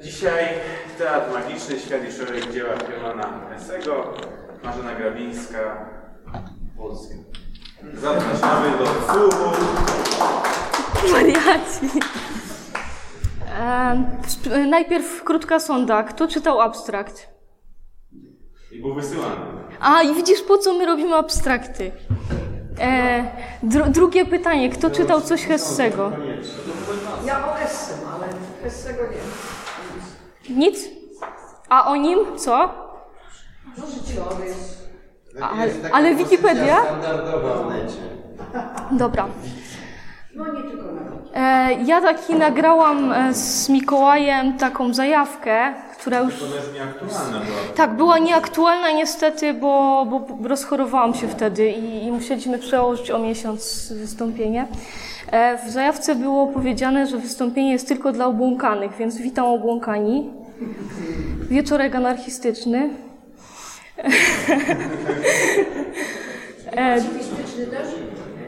Dzisiaj Teatr Magiczny, świat i człowiek dzieła Hermana Hessego, Marzena Grabińska, Polska. Zapraszamy do słuchu. Wariaci. E, najpierw krótka sonda. Kto czytał abstrakt? I był wysyłany. A, i widzisz, po co my robimy abstrakty? E, dru- drugie pytanie. Kto czytał coś Hessego? Ja o Essem, ale Hessego nie. Nic? A o nim co? Ale, ale Wikipedia? Standardowa w necie. Dobra. No nie tylko na. E, ja taki nagrałam e, z Mikołajem taką zajawkę, która już To jest nieaktualna była. Tak, była nieaktualna niestety, bo, bo rozchorowałam się wtedy i, i musieliśmy przełożyć o miesiąc wystąpienie. E, W zajawce było powiedziane, że wystąpienie jest tylko dla obłąkanych, więc witam obłąkani. Wieczorek anarchistyczny. E,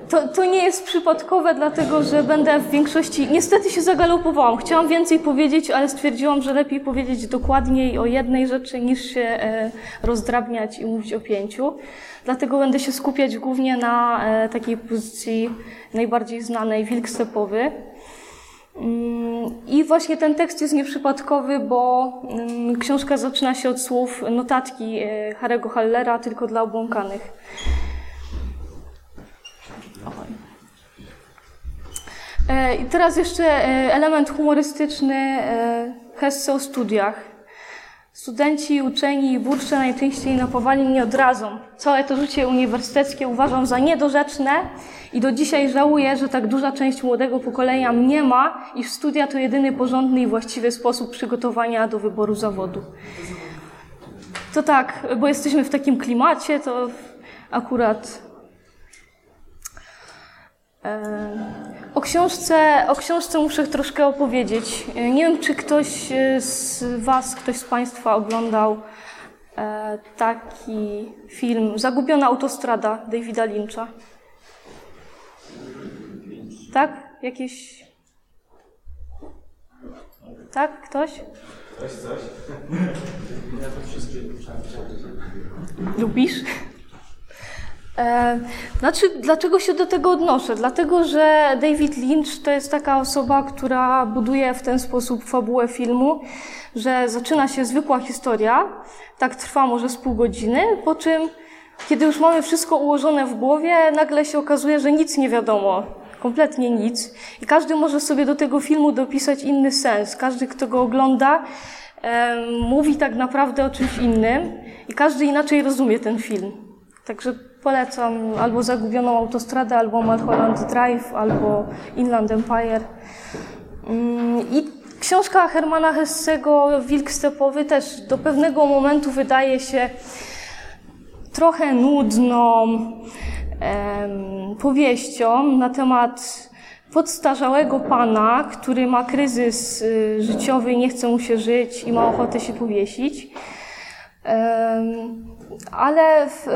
to, to nie jest przypadkowe, dlatego że będę w większości. Niestety się zagalopowałam. Chciałam więcej powiedzieć, ale stwierdziłam, że lepiej powiedzieć dokładniej o jednej rzeczy niż się e, rozdrabniać i mówić o pięciu. Dlatego będę się skupiać głównie na e, takiej pozycji najbardziej znanej wilk stepowy. I właśnie ten tekst jest nieprzypadkowy, bo mm, książka zaczyna się od słów notatki e, Harego Hallera, tylko dla obłąkanych. E, I teraz jeszcze e, element humorystyczny Hesse o studiach. Studenci, uczeni i burcze najczęściej napawali mnie odrazą. Całe to życie uniwersyteckie uważam za niedorzeczne i do dzisiaj żałuję, że tak duża część młodego pokolenia mniema, iż studia to jedyny porządny i właściwy sposób przygotowania do wyboru zawodu. To tak, bo jesteśmy w takim klimacie, to akurat o książce, o książce muszę troszkę opowiedzieć. Nie wiem, czy ktoś e, z Was, ktoś z Państwa oglądał e, taki film Zagubiona autostrada Davida Lyncha. Tak? Jakieś. Tak? Ktoś? Coś, coś? Lubisz? E, znaczy, dlaczego się do tego odnoszę? Dlatego, że David Lynch to jest taka osoba, która buduje w ten sposób fabułę filmu, że zaczyna się zwykła historia, tak trwa może z pół godziny, po czym, kiedy już mamy wszystko ułożone w głowie, nagle się okazuje, że nic nie wiadomo. Kompletnie nic. I każdy może sobie do tego filmu dopisać inny sens. Każdy, kto go ogląda, mówi tak naprawdę o czymś innym i każdy inaczej rozumie ten film. Także polecam albo Zagubioną Autostradę, albo Mulholland Drive, albo Inland Empire. Mm, I książka Hermana Hessego, Wilk Stepowy, też do pewnego momentu wydaje się trochę nudną powieścią na temat podstarzałego pana, który ma kryzys y, życiowy i nie chce mu się żyć i ma ochotę się powiesić. Ale w,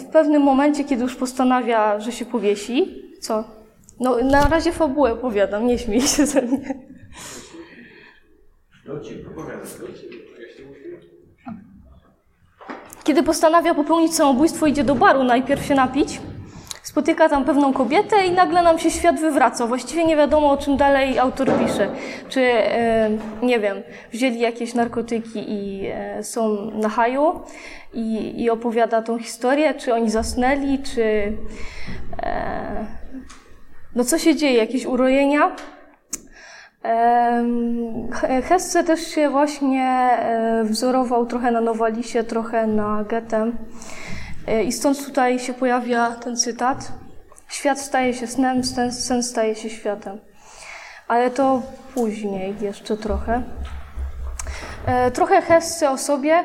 w pewnym momencie, kiedy już postanawia, że się powiesi, co? No, na razie fabułę opowiadam, nie śmiej się ze mnie. Kiedy postanawia popełnić samobójstwo, idzie do baru najpierw się napić, spotyka tam pewną kobietę i nagle nam się świat wywraca. Właściwie nie wiadomo, o czym dalej autor pisze. Czy, e, nie wiem, wzięli jakieś narkotyki i e, są na haju i, i opowiada tą historię, czy oni zasnęli, czy... E, no co się dzieje? Jakieś urojenia? He- Hesse też się właśnie e, wzorował trochę na Nowalisie, trochę na Goethem. E, I stąd tutaj się pojawia ten cytat. Świat staje się snem, sen, sen staje się światem. Ale to później jeszcze trochę. E, Trochę Hesse o sobie.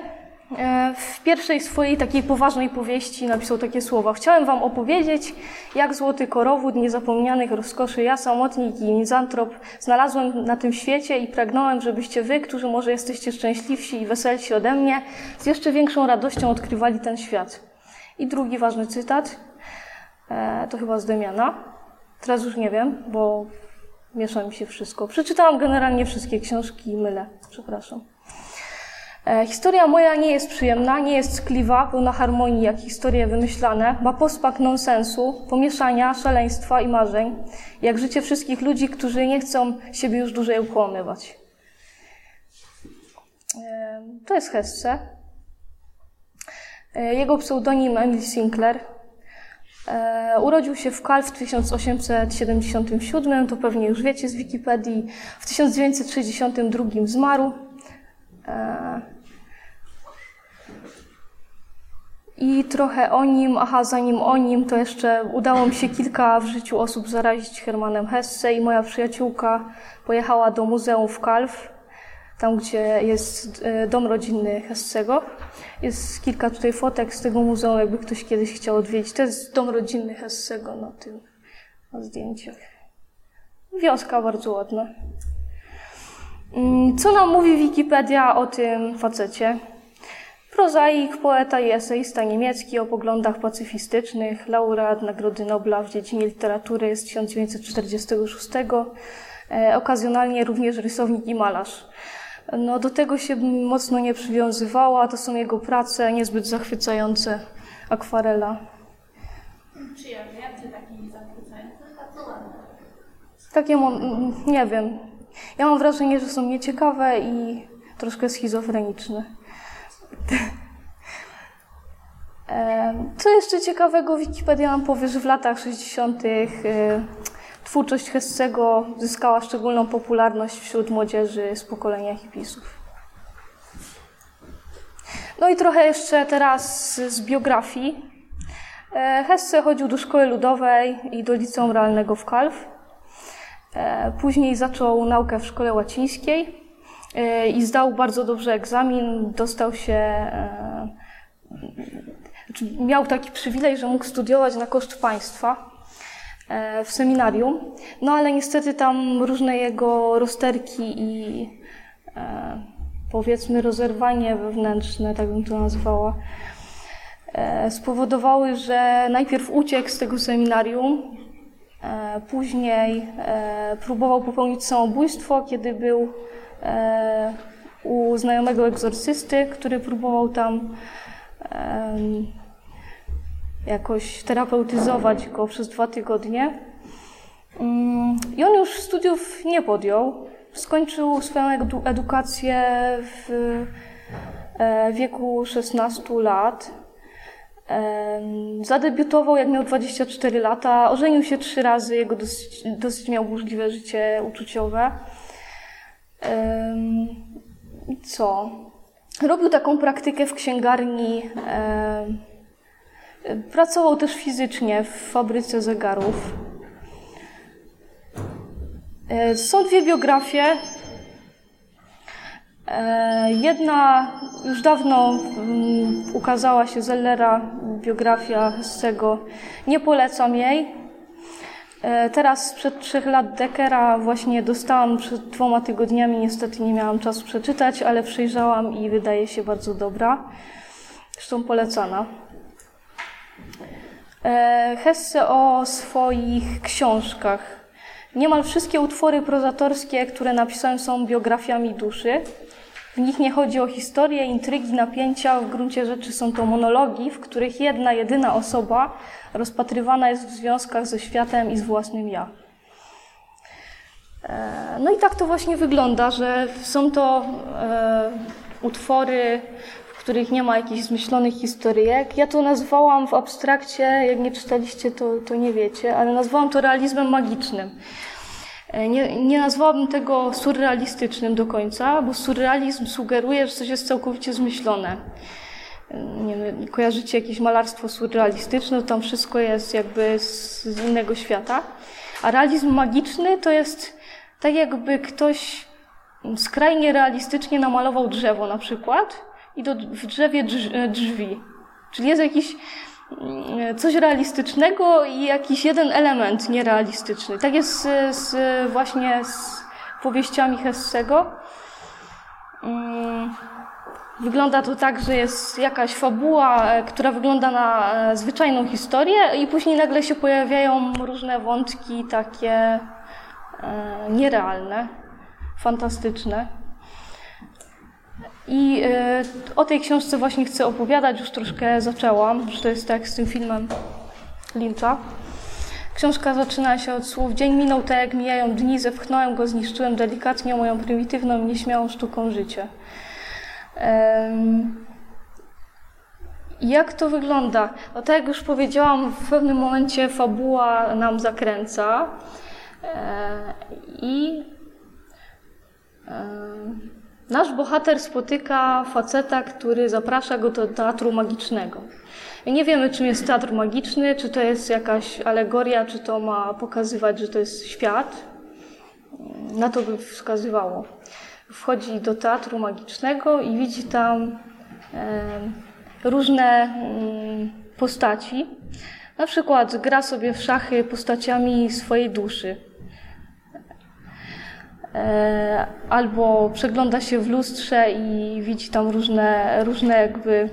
E, W pierwszej swojej takiej poważnej powieści napisał takie słowa. Chciałem wam opowiedzieć, jak złoty korowód niezapomnianych rozkoszy ja, samotnik i mizantrop, znalazłem na tym świecie i pragnąłem, żebyście wy, którzy może jesteście szczęśliwsi i weselsi ode mnie, z jeszcze większą radością odkrywali ten świat. I drugi ważny cytat, e, to chyba z Demiana. Teraz już nie wiem, bo Miesza mi się wszystko. Przeczytałam generalnie wszystkie książki i mylę. Przepraszam. E, historia moja nie jest przyjemna, nie jest skliwa, pełna harmonii jak historie wymyślane. Ma posmak nonsensu, pomieszania, szaleństwa i marzeń. Jak życie wszystkich ludzi, którzy nie chcą siebie już dłużej ukłamywać. E, to jest Hesse. E, jego pseudonim Emil Sinclair. Urodził się w Kal w 1877, to pewnie już wiecie z Wikipedii. W 1962 zmarł. E, I trochę o nim, aha, zanim o nim, to jeszcze udało mi się kilka w życiu osób zarazić Hermanem Hesse i moja przyjaciółka pojechała do muzeum w Kalw, tam gdzie jest e, dom rodzinny Hessego. Jest kilka tutaj fotek z tego muzeum, jakby ktoś kiedyś chciał odwiedzić. To jest dom rodzinny Hessego na tym na zdjęciach. Wioska bardzo ładna. Mm, Co nam mówi Wikipedia o tym facecie? Prozaik, poeta i eseista niemiecki o poglądach pacyfistycznych, laureat Nagrody Nobla w dziedzinie literatury z 1946, e, okazjonalnie również rysownik i malarz. No, do tego się mocno nie przywiązywała, to są jego prace niezbyt zachwycające, akwarela. Przyjemny, jak cię taki zachwycający? Bardzo. Takie, nie wiem. Ja mam wrażenie, że są nieciekawe i troszkę schizofreniczne. Co jeszcze ciekawego, Wikipedia nam powie, że w latach 60. y, twórczość Hessego zyskała szczególną popularność wśród młodzieży z pokolenia hipisów. No i trochę jeszcze teraz z biografii. E, Hesse chodził do szkoły ludowej i do liceum realnego w Kalw. E, Później zaczął naukę w szkole łacińskiej i zdał bardzo dobrze egzamin. Dostał się, e, znaczy miał taki przywilej, że mógł studiować na koszt państwa e, w seminarium. No ale niestety tam różne jego rozterki i e, powiedzmy rozerwanie wewnętrzne, tak bym to nazwała, e, spowodowały, że najpierw uciekł z tego seminarium, e, później e, próbował popełnić samobójstwo, kiedy był e, u znajomego egzorcysty, który próbował tam em, jakoś terapeutyzować go przez dwa tygodnie. Mm, I on już studiów nie podjął. Skończył swoją edu- edukację w e, wieku 16 lat. Zadebiutował jak miał 24 lata, ożenił się trzy razy, jego dosyć, dosyć miał burzliwe życie uczuciowe. Co? Robił taką praktykę w księgarni. Pracował też fizycznie w fabryce zegarów. Są dwie biografie. Jedna już dawno mm, ukazała się Zellera, biografia Hessego. Nie polecam jej. E, Teraz sprzed trzech lat Deckera właśnie dostałam przed dwoma tygodniami. Niestety nie miałam czasu przeczytać, ale przejrzałam i wydaje się bardzo dobra. Zresztą polecana. E, Hesse o swoich książkach. Niemal wszystkie utwory prozatorskie, które napisałem, są biografiami duszy. W nich nie chodzi o historię, intrygi, napięcia. W gruncie rzeczy są to monologi, w których jedna, jedyna osoba rozpatrywana jest w związkach ze światem i z własnym ja. E, No i tak to właśnie wygląda, że są to e, utwory, w których nie ma jakichś zmyślonych historyjek. Ja to nazwałam w abstrakcie, jak nie czytaliście, to, to nie wiecie, ale nazwałam to realizmem magicznym. E, Nie, nie nazwałabym tego surrealistycznym do końca, bo surrealizm sugeruje, że coś jest całkowicie zmyślone. E, Nie wiem, kojarzycie jakieś malarstwo surrealistyczne, tam wszystko jest jakby z, z innego świata. A realizm magiczny to jest tak jakby ktoś skrajnie realistycznie namalował drzewo na przykład i do, w drzewie drz, drzwi. Czyli jest jakiś coś realistycznego i jakiś jeden element nierealistyczny. Tak jest z, z właśnie z powieściami Hessego. Mm, Wygląda to tak, że jest jakaś fabuła, e, która wygląda na e, zwyczajną historię i później nagle się pojawiają różne wątki takie e, nierealne, fantastyczne. I e, o tej książce właśnie chcę opowiadać, już troszkę zaczęłam, że to jest tak z tym filmem Lyncha. Książka zaczyna się od słów Dzień minął tak jak mijają dni, zepchnąłem go, zniszczyłem delikatnie moją prymitywną nieśmiałą sztuką życia. Em, jak to wygląda? No tak jak już powiedziałam, w pewnym momencie fabuła nam zakręca e, i e, nasz bohater spotyka faceta, który zaprasza go do teatru magicznego. Nie wiemy, czym jest teatr magiczny, czy to jest jakaś alegoria, czy to ma pokazywać, że to jest świat. Na to by wskazywało. Wchodzi do teatru magicznego i widzi tam e, różne mm, postaci. Na przykład gra sobie w szachy postaciami swojej duszy. E, Albo przegląda się w lustrze i widzi tam różne, różne jakby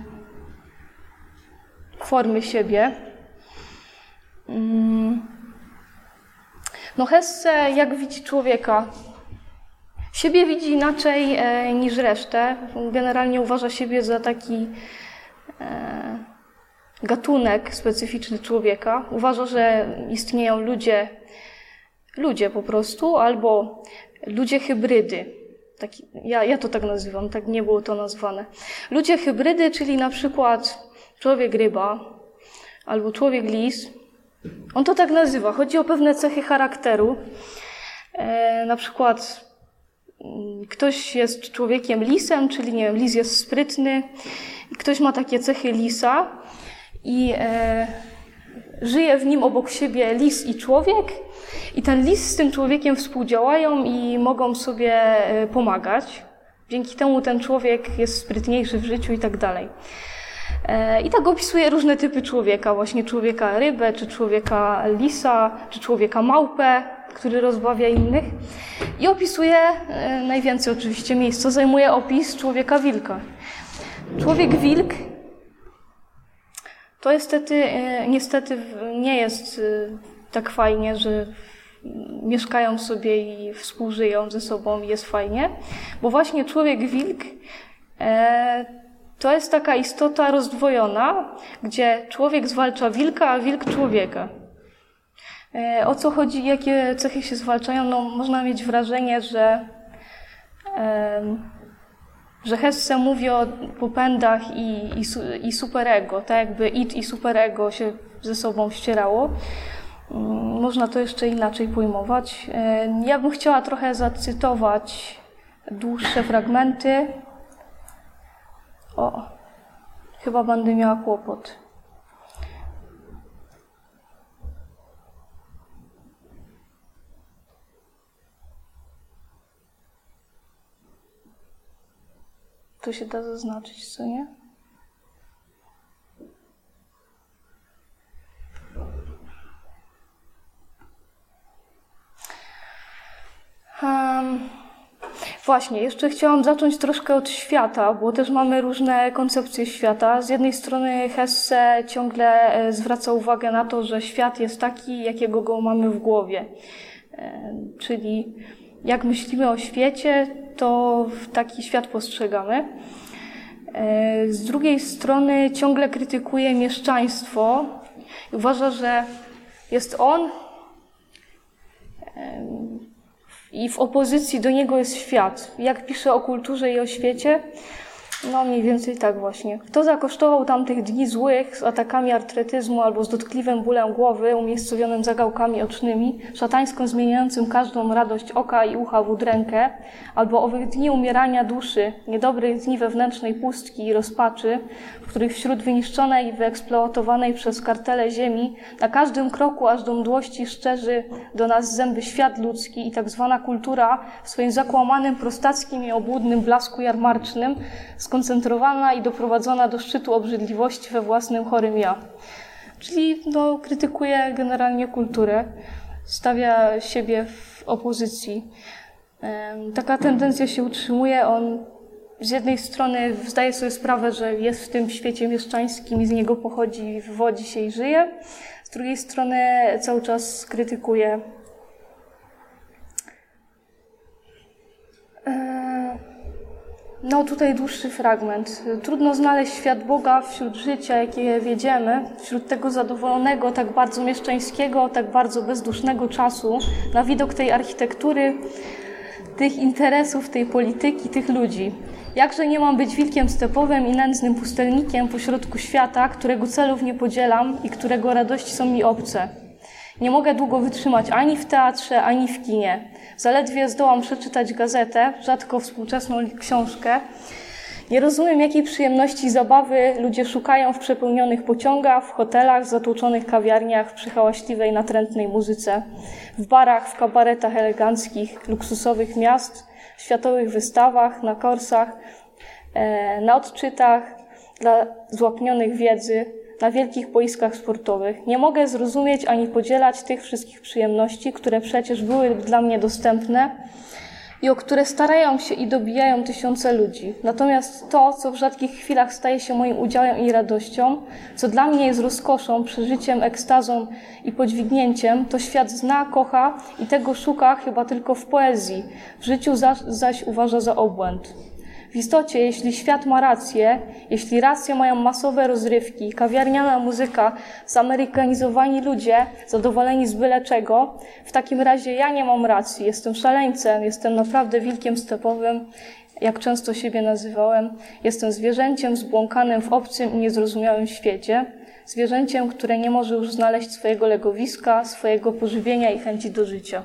formy siebie. Mm. No Hesse jak widzi człowieka? Siebie widzi inaczej e, niż resztę. Generalnie uważa siebie za taki e, gatunek specyficzny człowieka. Uważa, że istnieją ludzie, ludzie po prostu, albo ludzie hybrydy. Taki, ja, ja to tak nazywam, tak nie było to nazwane. Ludzie hybrydy, czyli na przykład człowiek ryba albo człowiek lis. On to tak nazywa. Chodzi o pewne cechy charakteru. E, na przykład mm, ktoś jest człowiekiem lisem, czyli nie wiem, lis jest sprytny, ktoś ma takie cechy lisa i e, żyje w nim obok siebie lis i człowiek. I ten lis z tym człowiekiem współdziałają i mogą sobie e, pomagać. Dzięki temu ten człowiek jest sprytniejszy w życiu i tak dalej. E, I tak opisuje różne typy człowieka, właśnie człowieka rybę, czy człowieka lisa, czy człowieka małpę, który rozbawia innych. I opisuje, e, najwięcej oczywiście miejsca zajmuje opis człowieka wilka. Człowiek wilk to niestety, e, niestety nie jest tak fajnie, że mieszkają sobie i współżyją ze sobą i jest fajnie, bo właśnie człowiek wilk to jest taka istota rozdwojona, gdzie człowiek zwalcza wilka, a wilk człowieka. E, o co chodzi, jakie cechy się zwalczają? No, można mieć wrażenie, że, że Hesse mówi o popędach i, i, i superego, tak jakby id i superego się ze sobą ścierało. Mm, można to jeszcze inaczej pojmować. E, ja bym chciała trochę zacytować dłuższe fragmenty o, chyba będę miała kłopot. Tu się da zaznaczyć, co nie? Um, Właśnie, jeszcze chciałam zacząć troszkę od świata, bo też mamy różne koncepcje świata. Z jednej strony Hesse ciągle e, zwraca uwagę na to, że świat jest taki, jakiego go mamy w głowie. E, czyli jak myślimy o świecie, to taki świat postrzegamy. E, z drugiej strony ciągle krytykuje mieszczaństwo i uważa, że jest on i w opozycji do niego jest świat. Jak pisze o kulturze i o świecie, no mniej więcej tak właśnie. Kto zakosztował tamtych dni złych z atakami artretyzmu albo z dotkliwym bólem głowy umiejscowionym zagałkami ocznymi, szatańską zmieniającym każdą radość oka i ucha w udrękę, albo owych dni umierania duszy, niedobrych dni wewnętrznej pustki i rozpaczy, w których wśród wyniszczonej i wyeksploatowanej przez kartele ziemi na każdym kroku aż do mdłości szczerzy do nas zęby świat ludzki i tak zwana kultura w swoim zakłamanym, prostackim i obłudnym blasku jarmarcznym skoncentrowana i doprowadzona do szczytu obrzydliwości we własnym chorym ja. Czyli no, krytykuje generalnie kulturę, stawia siebie w opozycji. Taka tendencja się utrzymuje. On z jednej strony zdaje sobie sprawę, że jest w tym świecie mieszczańskim i z niego pochodzi, wywodzi się i żyje. Z drugiej strony cały czas krytykuje No tutaj dłuższy fragment. Trudno znaleźć świat Boga wśród życia, jakie wiedziemy, wśród tego zadowolonego, tak bardzo mieszczańskiego, tak bardzo bezdusznego czasu, na widok tej architektury, tych interesów, tej polityki, tych ludzi. Jakże nie mam być wilkiem stepowym i nędznym pustelnikiem pośrodku świata, którego celów nie podzielam i którego radości są mi obce. Nie mogę długo wytrzymać ani w teatrze, ani w kinie. Zaledwie zdołam przeczytać gazetę, rzadko współczesną książkę. Nie rozumiem, jakiej przyjemności i zabawy ludzie szukają w przepełnionych pociągach, w hotelach, zatłoczonych kawiarniach, przy hałaśliwej, natrętnej muzyce, w barach, w kabaretach eleganckich, luksusowych miast, w światowych wystawach, na korsach, e, na odczytach dla złapnionych wiedzy, na wielkich boiskach sportowych. Nie mogę zrozumieć ani podzielać tych wszystkich przyjemności, które przecież były dla mnie dostępne i o które starają się i dobijają tysiące ludzi. Natomiast to, co w rzadkich chwilach staje się moim udziałem i radością, co dla mnie jest rozkoszą, przeżyciem, ekstazą i podźwignięciem, to świat zna, kocha i tego szuka chyba tylko w poezji. W życiu zaś, zaś uważa za obłęd. W istocie, jeśli świat ma rację, jeśli rację mają masowe rozrywki, kawiarniana muzyka, zamerykanizowani ludzie, zadowoleni z byle czego, w takim razie ja nie mam racji. Jestem szaleńcem, jestem naprawdę wilkiem stepowym, jak często siebie nazywałem. Jestem zwierzęciem zbłąkanym w obcym i niezrozumiałym świecie. Zwierzęciem, które nie może już znaleźć swojego legowiska, swojego pożywienia i chęci do życia.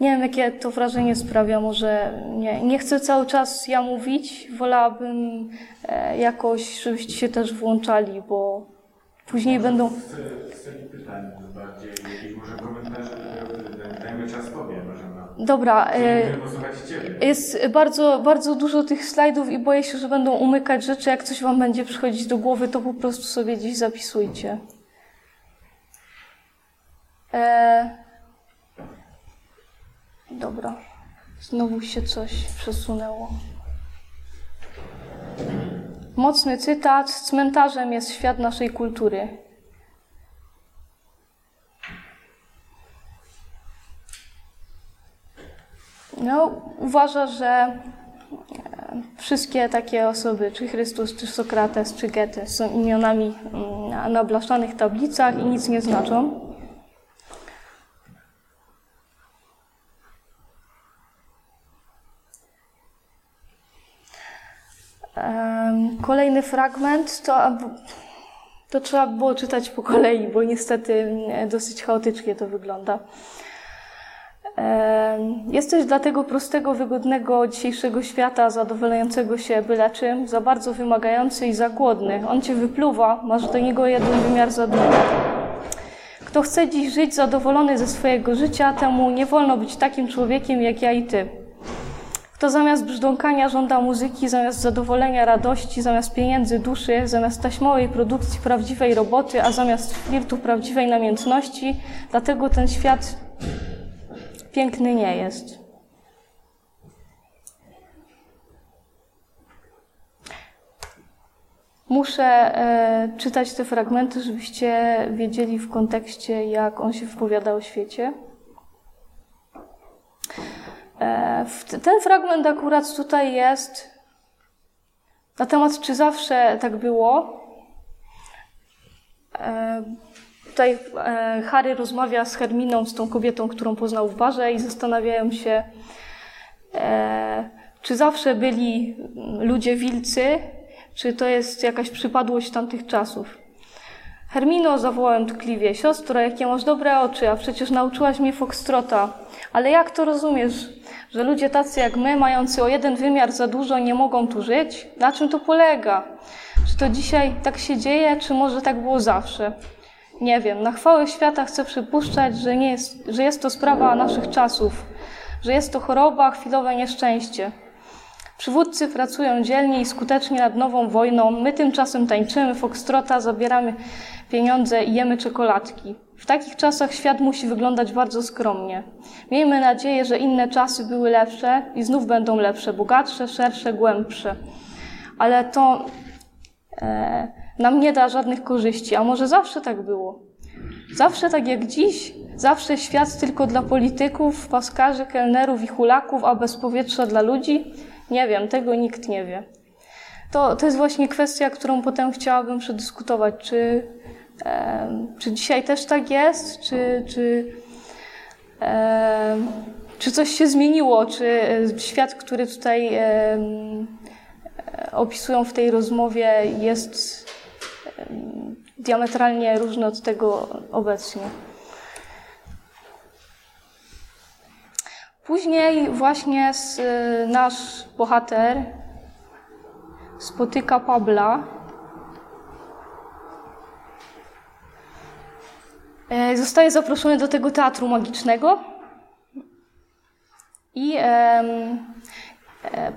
Nie wiem, jakie to wrażenie sprawia. Może nie, nie chcę cały czas ja mówić. Wolałabym e, jakoś, żebyście się też włączali, bo później będą. Z, z serii pytań bardziej, jakieś może komentarze, to dajmy czas tobie. Dobra. E, jest bardzo, bardzo dużo tych slajdów i boję się, że będą umykać rzeczy. Jak coś Wam będzie przychodzić do głowy, to po prostu sobie gdzieś zapisujcie. E, dobra. Znowu się coś przesunęło. Mocny cytat. Cmentarzem jest świat naszej kultury. No, uważa, że e, wszystkie takie osoby, czy Chrystus, czy Sokrates, czy Goethe, są imionami mm, na blaszczanych tablicach i nic nie znaczą. Kolejny fragment to, to trzeba było czytać po kolei, bo niestety mm, dosyć chaotycznie to wygląda. Jesteś dla tego prostego, wygodnego dzisiejszego świata, zadowalającego się byle czym, za bardzo wymagający i za głodny. On cię wypluwa, masz do niego jeden wymiar za długi. Kto chce dziś żyć zadowolony ze swojego życia, temu nie wolno być takim człowiekiem jak ja i ty. Kto zamiast brzdąkania żąda muzyki, zamiast zadowolenia radości, zamiast pieniędzy duszy, zamiast taśmowej produkcji prawdziwej roboty, a zamiast flirtu prawdziwej namiętności, dlatego ten świat piękny nie jest. Muszę e, czytać te fragmenty, żebyście wiedzieli w kontekście, jak on się wypowiada o świecie. E, w- ten fragment akurat tutaj jest na temat, czy zawsze tak było. E, Tutaj e, Harry rozmawia z Herminą, z tą kobietą, którą poznał w barze i zastanawiają się, e, czy zawsze byli ludzie wilcy, czy to jest jakaś przypadłość tamtych czasów. Hermino, zawołałem tkliwie, siostro, jakie masz dobre oczy, a przecież nauczyłaś mnie foxtrota. Ale jak to rozumiesz, że ludzie tacy jak my, mający o jeden wymiar za dużo, nie mogą tu żyć? Na czym to polega? Czy to dzisiaj tak się dzieje, czy może tak było zawsze? Nie wiem. Na chwałę świata chcę przypuszczać, że, nie jest, że jest to sprawa naszych czasów, że jest to choroba, chwilowe nieszczęście. Przywódcy pracują dzielnie i skutecznie nad nową wojną. My tymczasem tańczymy foxtrota, zabieramy pieniądze i jemy czekoladki. W takich czasach świat musi wyglądać bardzo skromnie. Miejmy nadzieję, że inne czasy były lepsze i znów będą lepsze, bogatsze, szersze, głębsze. Ale to e, nam nie da żadnych korzyści. A może zawsze tak było? Zawsze tak jak dziś? Zawsze świat tylko dla polityków, paskarzy, kelnerów i hulaków, a bez powietrza dla ludzi? Nie wiem, tego nikt nie wie. To, to jest właśnie kwestia, którą potem chciałabym przedyskutować. Czy, czy dzisiaj też tak jest? Czy, czy, e, czy coś się zmieniło? Czy świat, który tutaj e, opisują w tej rozmowie, jest e, diametralnie różny od tego obecnie? Później właśnie z, nasz bohater spotyka Pabla. Zostaje zaproszony do tego teatru magicznego. I e,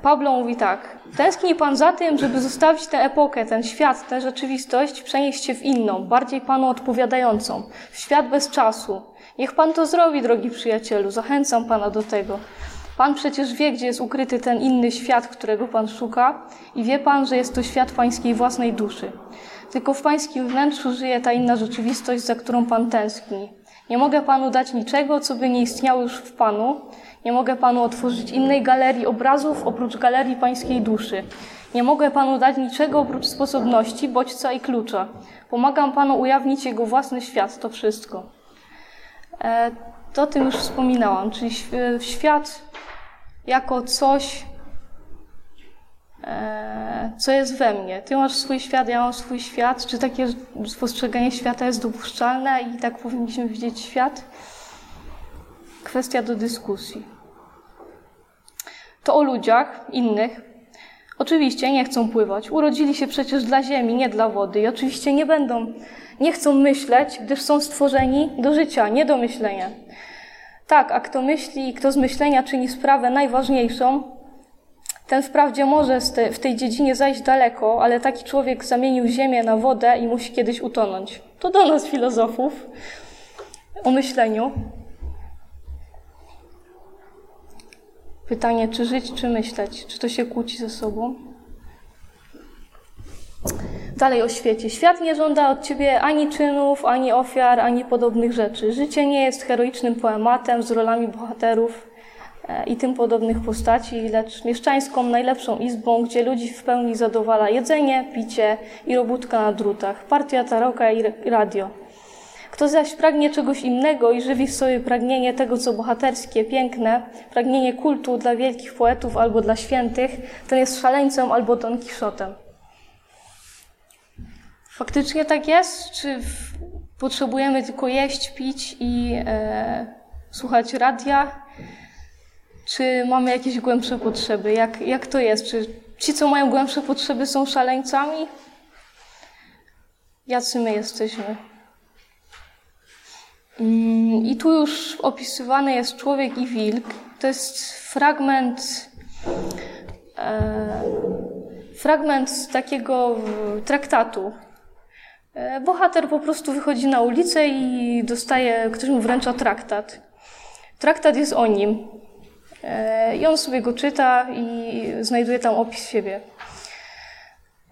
Pablo mówi tak: Tęskni pan za tym, żeby zostawić tę epokę, ten świat, tę rzeczywistość, przenieść się w inną, bardziej panu odpowiadającą, w świat bez czasu. Niech pan to zrobi, drogi przyjacielu, zachęcam pana do tego. Pan przecież wie, gdzie jest ukryty ten inny świat, którego Pan szuka, i wie Pan, że jest to świat Pańskiej własnej duszy. Tylko w Pańskim wnętrzu żyje ta inna rzeczywistość, za którą Pan tęskni. Nie mogę Panu dać niczego, co by nie istniało już w Panu. Nie mogę Panu otworzyć innej galerii obrazów oprócz galerii Pańskiej duszy. Nie mogę Panu dać niczego oprócz sposobności, bodźca i klucza. Pomagam Panu ujawnić Jego własny świat, to wszystko. E, to o tym już wspominałam, czyli świat jako coś, co jest we mnie. Ty masz swój świat, ja mam swój świat. Czy takie postrzeganie świata jest dopuszczalne i tak powinniśmy widzieć świat? Kwestia do dyskusji. To o ludziach innych. Oczywiście nie chcą pływać. Urodzili się przecież dla ziemi, nie dla wody. I oczywiście nie będą, nie chcą myśleć, gdyż są stworzeni do życia, nie do myślenia. Tak, a kto myśli i kto z myślenia czyni sprawę najważniejszą, ten wprawdzie może w tej dziedzinie zajść daleko, ale taki człowiek zamienił ziemię na wodę i musi kiedyś utonąć. To do nas, filozofów, o myśleniu. Pytanie, czy żyć, czy myśleć? Czy to się kłóci ze sobą? Dalej o świecie. Świat nie żąda od ciebie ani czynów, ani ofiar, ani podobnych rzeczy. Życie nie jest heroicznym poematem z rolami bohaterów i tym podobnych postaci, lecz mieszczańską najlepszą izbą, gdzie ludzi w pełni zadowala jedzenie, picie i robótka na drutach, partia taroka i radio. Kto zaś pragnie czegoś innego i żywi w sobie pragnienie tego, co bohaterskie, piękne, pragnienie kultu dla wielkich poetów albo dla świętych, ten jest szaleńcem albo Don Quixotem. Faktycznie tak jest? Czy potrzebujemy tylko jeść, pić i e, słuchać radia? Czy mamy jakieś głębsze potrzeby? Jak, jak to jest? Czy ci, co mają głębsze potrzeby, są szaleńcami? Jacy my jesteśmy? Mm, I tu już opisywany jest człowiek i wilk. To jest fragment, e, fragment takiego traktatu E, bohater po prostu wychodzi na ulicę i dostaje, ktoś mu wręcza traktat. Traktat jest o nim. E, I on sobie go czyta i znajduje tam opis siebie.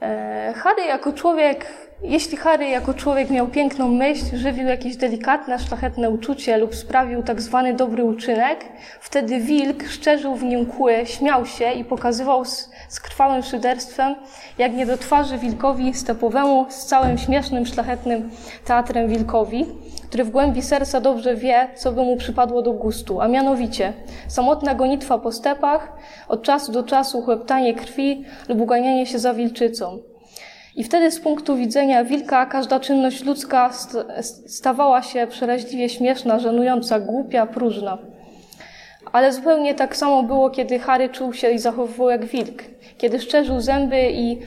E, Harry jako człowiek, jeśli Harry jako człowiek miał piękną myśl, żywił jakieś delikatne, szlachetne uczucie lub sprawił tak zwany dobry uczynek, wtedy wilk szczerzył w nim kły, śmiał się i pokazywał z krwawym szyderstwem, jak nie do twarzy wilkowi stepowemu z całym śmiesznym, szlachetnym teatrem wilkowi, który w głębi serca dobrze wie, co by mu przypadło do gustu, a mianowicie samotna gonitwa po stepach, od czasu do czasu chłeptanie krwi lub uganianie się za wilczycą. I wtedy z punktu widzenia wilka każda czynność ludzka stawała się przeraźliwie śmieszna, żenująca, głupia, próżna. Ale zupełnie tak samo było, kiedy Harry czuł się i zachowywał jak wilk kiedy szczerzył zęby i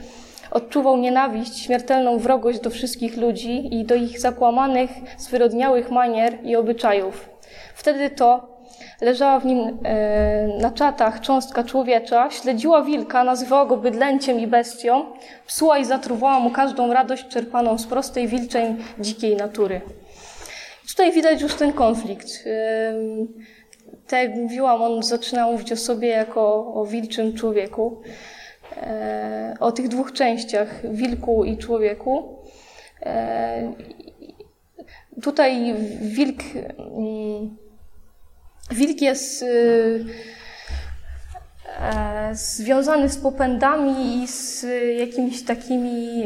odczuwał nienawiść, śmiertelną wrogość do wszystkich ludzi i do ich zakłamanych, zwyrodniałych manier i obyczajów. Wtedy to leżała w nim e, na czatach cząstka człowiecza, śledziła wilka, nazywała go bydlęciem i bestią, psuła i zatruwała mu każdą radość czerpaną z prostej, wilczej, dzikiej natury. Tutaj widać już ten konflikt. E, tak jak mówiłam, on zaczyna mówić o sobie jako o wilczym człowieku. E, o tych dwóch częściach, wilku i człowieku. E, tutaj wilk, mm, wilk jest, y, e, związany z popędami i z jakimiś takimi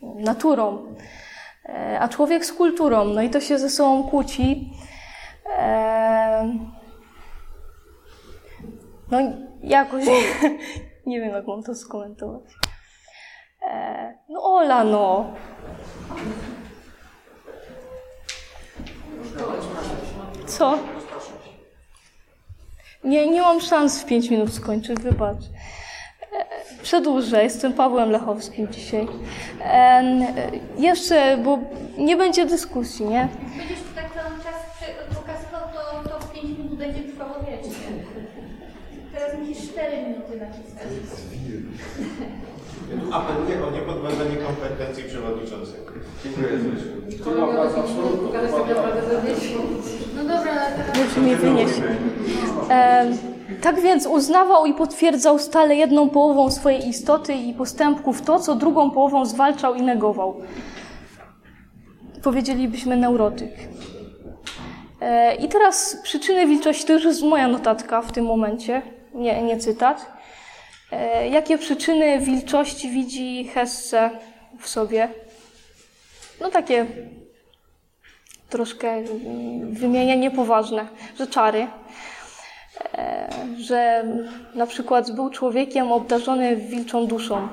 naturą, a człowiek z kulturą. No i to się ze sobą kłóci. No jakoś nie wiem, jak mam to skomentować. E, no Ola, no. Co? Nie, nie mam szans w 5 minut skończyć, wybacz. E, Przedłużę, jestem Pawłem Lechowskim dzisiaj. E, jeszcze, bo nie będzie dyskusji, nie? 4 minuty naciskać. Ja tu apeluję o niepodważanie kompetencji przewodniczącego. Dziękuję Zbyszku. Kolega pokazać tak naprawdę za 10 No dobra, ale teraz... Już mnie wyniesie. E, tak więc uznawał i potwierdzał stale jedną połową swojej istoty i postępków to, co drugą połową zwalczał i negował. Powiedzielibyśmy neurotyk. E, I teraz przyczyny wilczości, to już jest moja notatka w tym momencie, nie, nie cytat. E, jakie przyczyny wilczości widzi Hesse w sobie? No takie troszkę mm, wymienienie poważne, że czary, e, że na przykład był człowiekiem obdarzony wilczą duszą,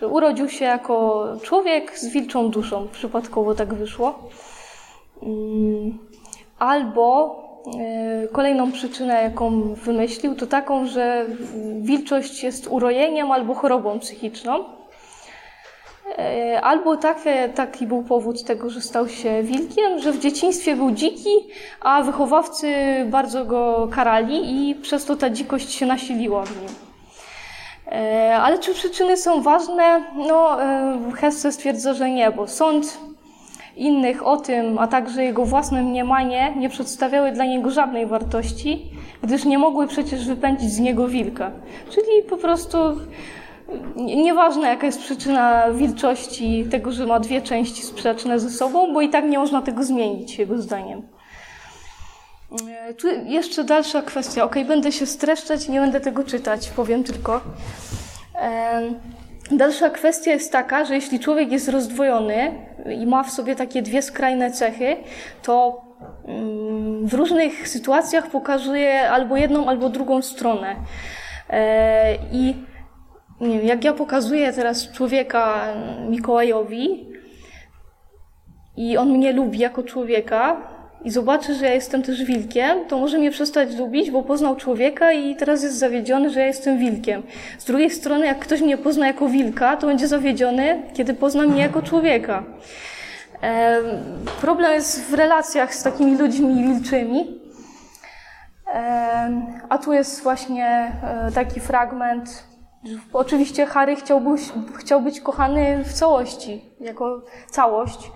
że urodził się jako człowiek z wilczą duszą, przypadkowo tak wyszło. Mm, Albo kolejną przyczynę, jaką wymyślił, to taką, że wilczość jest urojeniem albo chorobą psychiczną. E, Albo taki był powód tego, że stał się wilkiem, że w dzieciństwie był dziki, a wychowawcy bardzo go karali i przez to ta dzikość się nasiliła w nim. E, Ale czy przyczyny są ważne? No, e, Hesse stwierdza, że nie, bo sąd innych o tym, a także jego własne mniemanie nie przedstawiały dla niego żadnej wartości, gdyż nie mogły przecież wypędzić z niego wilka. Czyli po prostu nie- Nieważne, jaka jest przyczyna wilczości, tego, że ma dwie części sprzeczne ze sobą, bo i tak nie można tego zmienić, jego zdaniem. E, Tu jeszcze dalsza kwestia. Ok, będę się streszczać, nie będę tego czytać, powiem tylko. E, Dalsza kwestia jest taka, że jeśli człowiek jest rozdwojony i ma w sobie takie dwie skrajne cechy, to mm, w różnych sytuacjach pokazuje albo jedną, albo drugą stronę. E, I nie wiem, jak ja pokazuję teraz człowieka Mikołajowi i on mnie lubi jako człowieka i zobaczy, że ja jestem też wilkiem, to może mnie przestać lubić, bo poznał człowieka i teraz jest zawiedziony, że ja jestem wilkiem. Z drugiej strony, jak ktoś mnie pozna jako wilka, to będzie zawiedziony, kiedy pozna mnie jako człowieka. Em, Problem jest w relacjach z takimi ludźmi wilczymi. A tu jest właśnie e, taki fragment. Oczywiście Harry chciał być, chciał być kochany w całości, jako całość.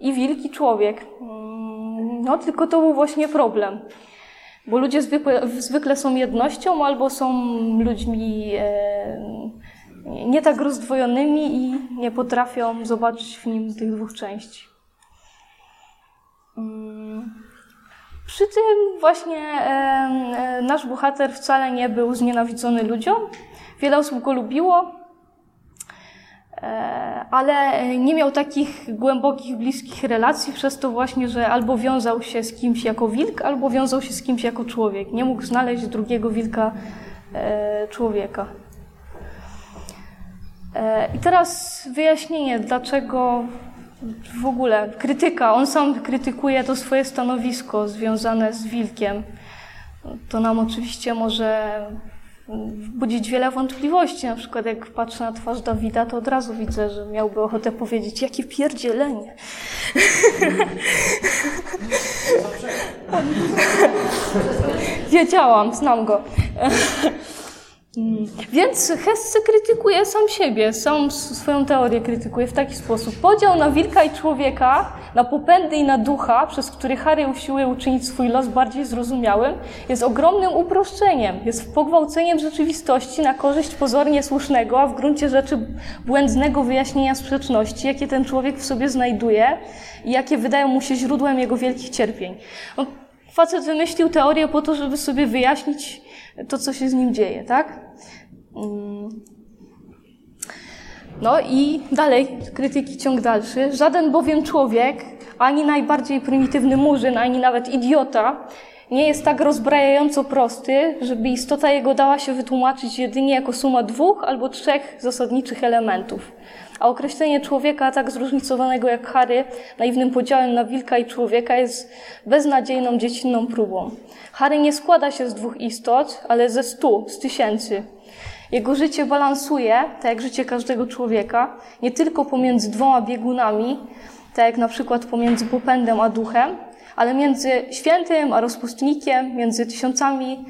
I wilk, i człowiek. Mm, No, tylko to był właśnie problem. Bo ludzie zwykle, zwykle są jednością albo są ludźmi e, nie tak rozdwojonymi i nie potrafią zobaczyć w nim tych dwóch części. Mm. Przy tym właśnie e, e, nasz bohater wcale nie był znienawidzony ludziom. Wiele osób go lubiło, ale nie miał takich głębokich, bliskich relacji, przez to właśnie, że albo wiązał się z kimś jako wilk, albo wiązał się z kimś jako człowiek. Nie mógł znaleźć drugiego wilka e, człowieka. E, I teraz wyjaśnienie, dlaczego w ogóle krytyka, on sam krytykuje to swoje stanowisko związane z wilkiem. To nam oczywiście może budzić wiele wątpliwości. Na przykład jak patrzę na twarz Dawida, to od razu widzę, że miałby ochotę powiedzieć, jakie pierdzielenie. Wiedziałam, znam go. Mm. Więc Hesse krytykuje sam siebie, sam swoją teorię krytykuje w taki sposób. Podział na wilka i człowieka, na popędy i na ducha, przez który Harry usiłuje uczynić swój los bardziej zrozumiałym, jest ogromnym uproszczeniem, jest pogwałceniem rzeczywistości na korzyść pozornie słusznego, a w gruncie rzeczy błędnego wyjaśnienia sprzeczności, jakie ten człowiek w sobie znajduje i jakie wydają mu się źródłem jego wielkich cierpień. No, facet wymyślił teorię po to, żeby sobie wyjaśnić to, co się z nim dzieje, tak? Mm. No i dalej, krytyki ciąg dalszy. Żaden bowiem człowiek, ani najbardziej prymitywny murzyn, ani nawet idiota, nie jest tak rozbrajająco prosty, żeby istota jego dała się wytłumaczyć jedynie jako suma dwóch albo trzech zasadniczych elementów. A określenie człowieka tak zróżnicowanego jak Harry naiwnym podziałem na wilka i człowieka jest beznadziejną dziecinną próbą. Harry nie składa się z dwóch istot, ale ze stu, z tysięcy. Jego życie balansuje, tak jak życie każdego człowieka, nie tylko pomiędzy dwoma biegunami, tak jak na przykład pomiędzy popędem a duchem, ale między świętym a rozpustnikiem, między tysiącami,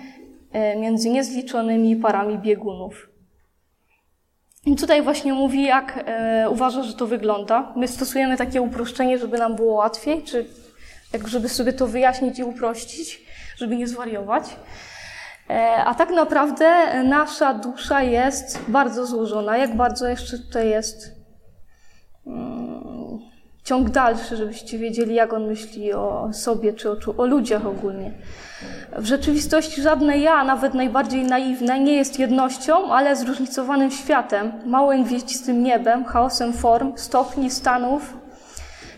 e, między niezliczonymi parami biegunów. I tutaj właśnie mówi, jak e, uważa, że to wygląda. My stosujemy takie uproszczenie, żeby nam było łatwiej, czy jak żeby sobie to wyjaśnić i uprościć, żeby nie zwariować. E, a tak naprawdę nasza dusza jest bardzo złożona. Jak bardzo jeszcze tutaj jest mm, ciąg dalszy, żebyście wiedzieli, jak on myśli o sobie czy o, o ludziach ogólnie. W rzeczywistości żadne ja, nawet najbardziej naiwne, nie jest jednością, ale zróżnicowanym światem, małym gwieździstym niebem, chaosem form, stopni, stanów,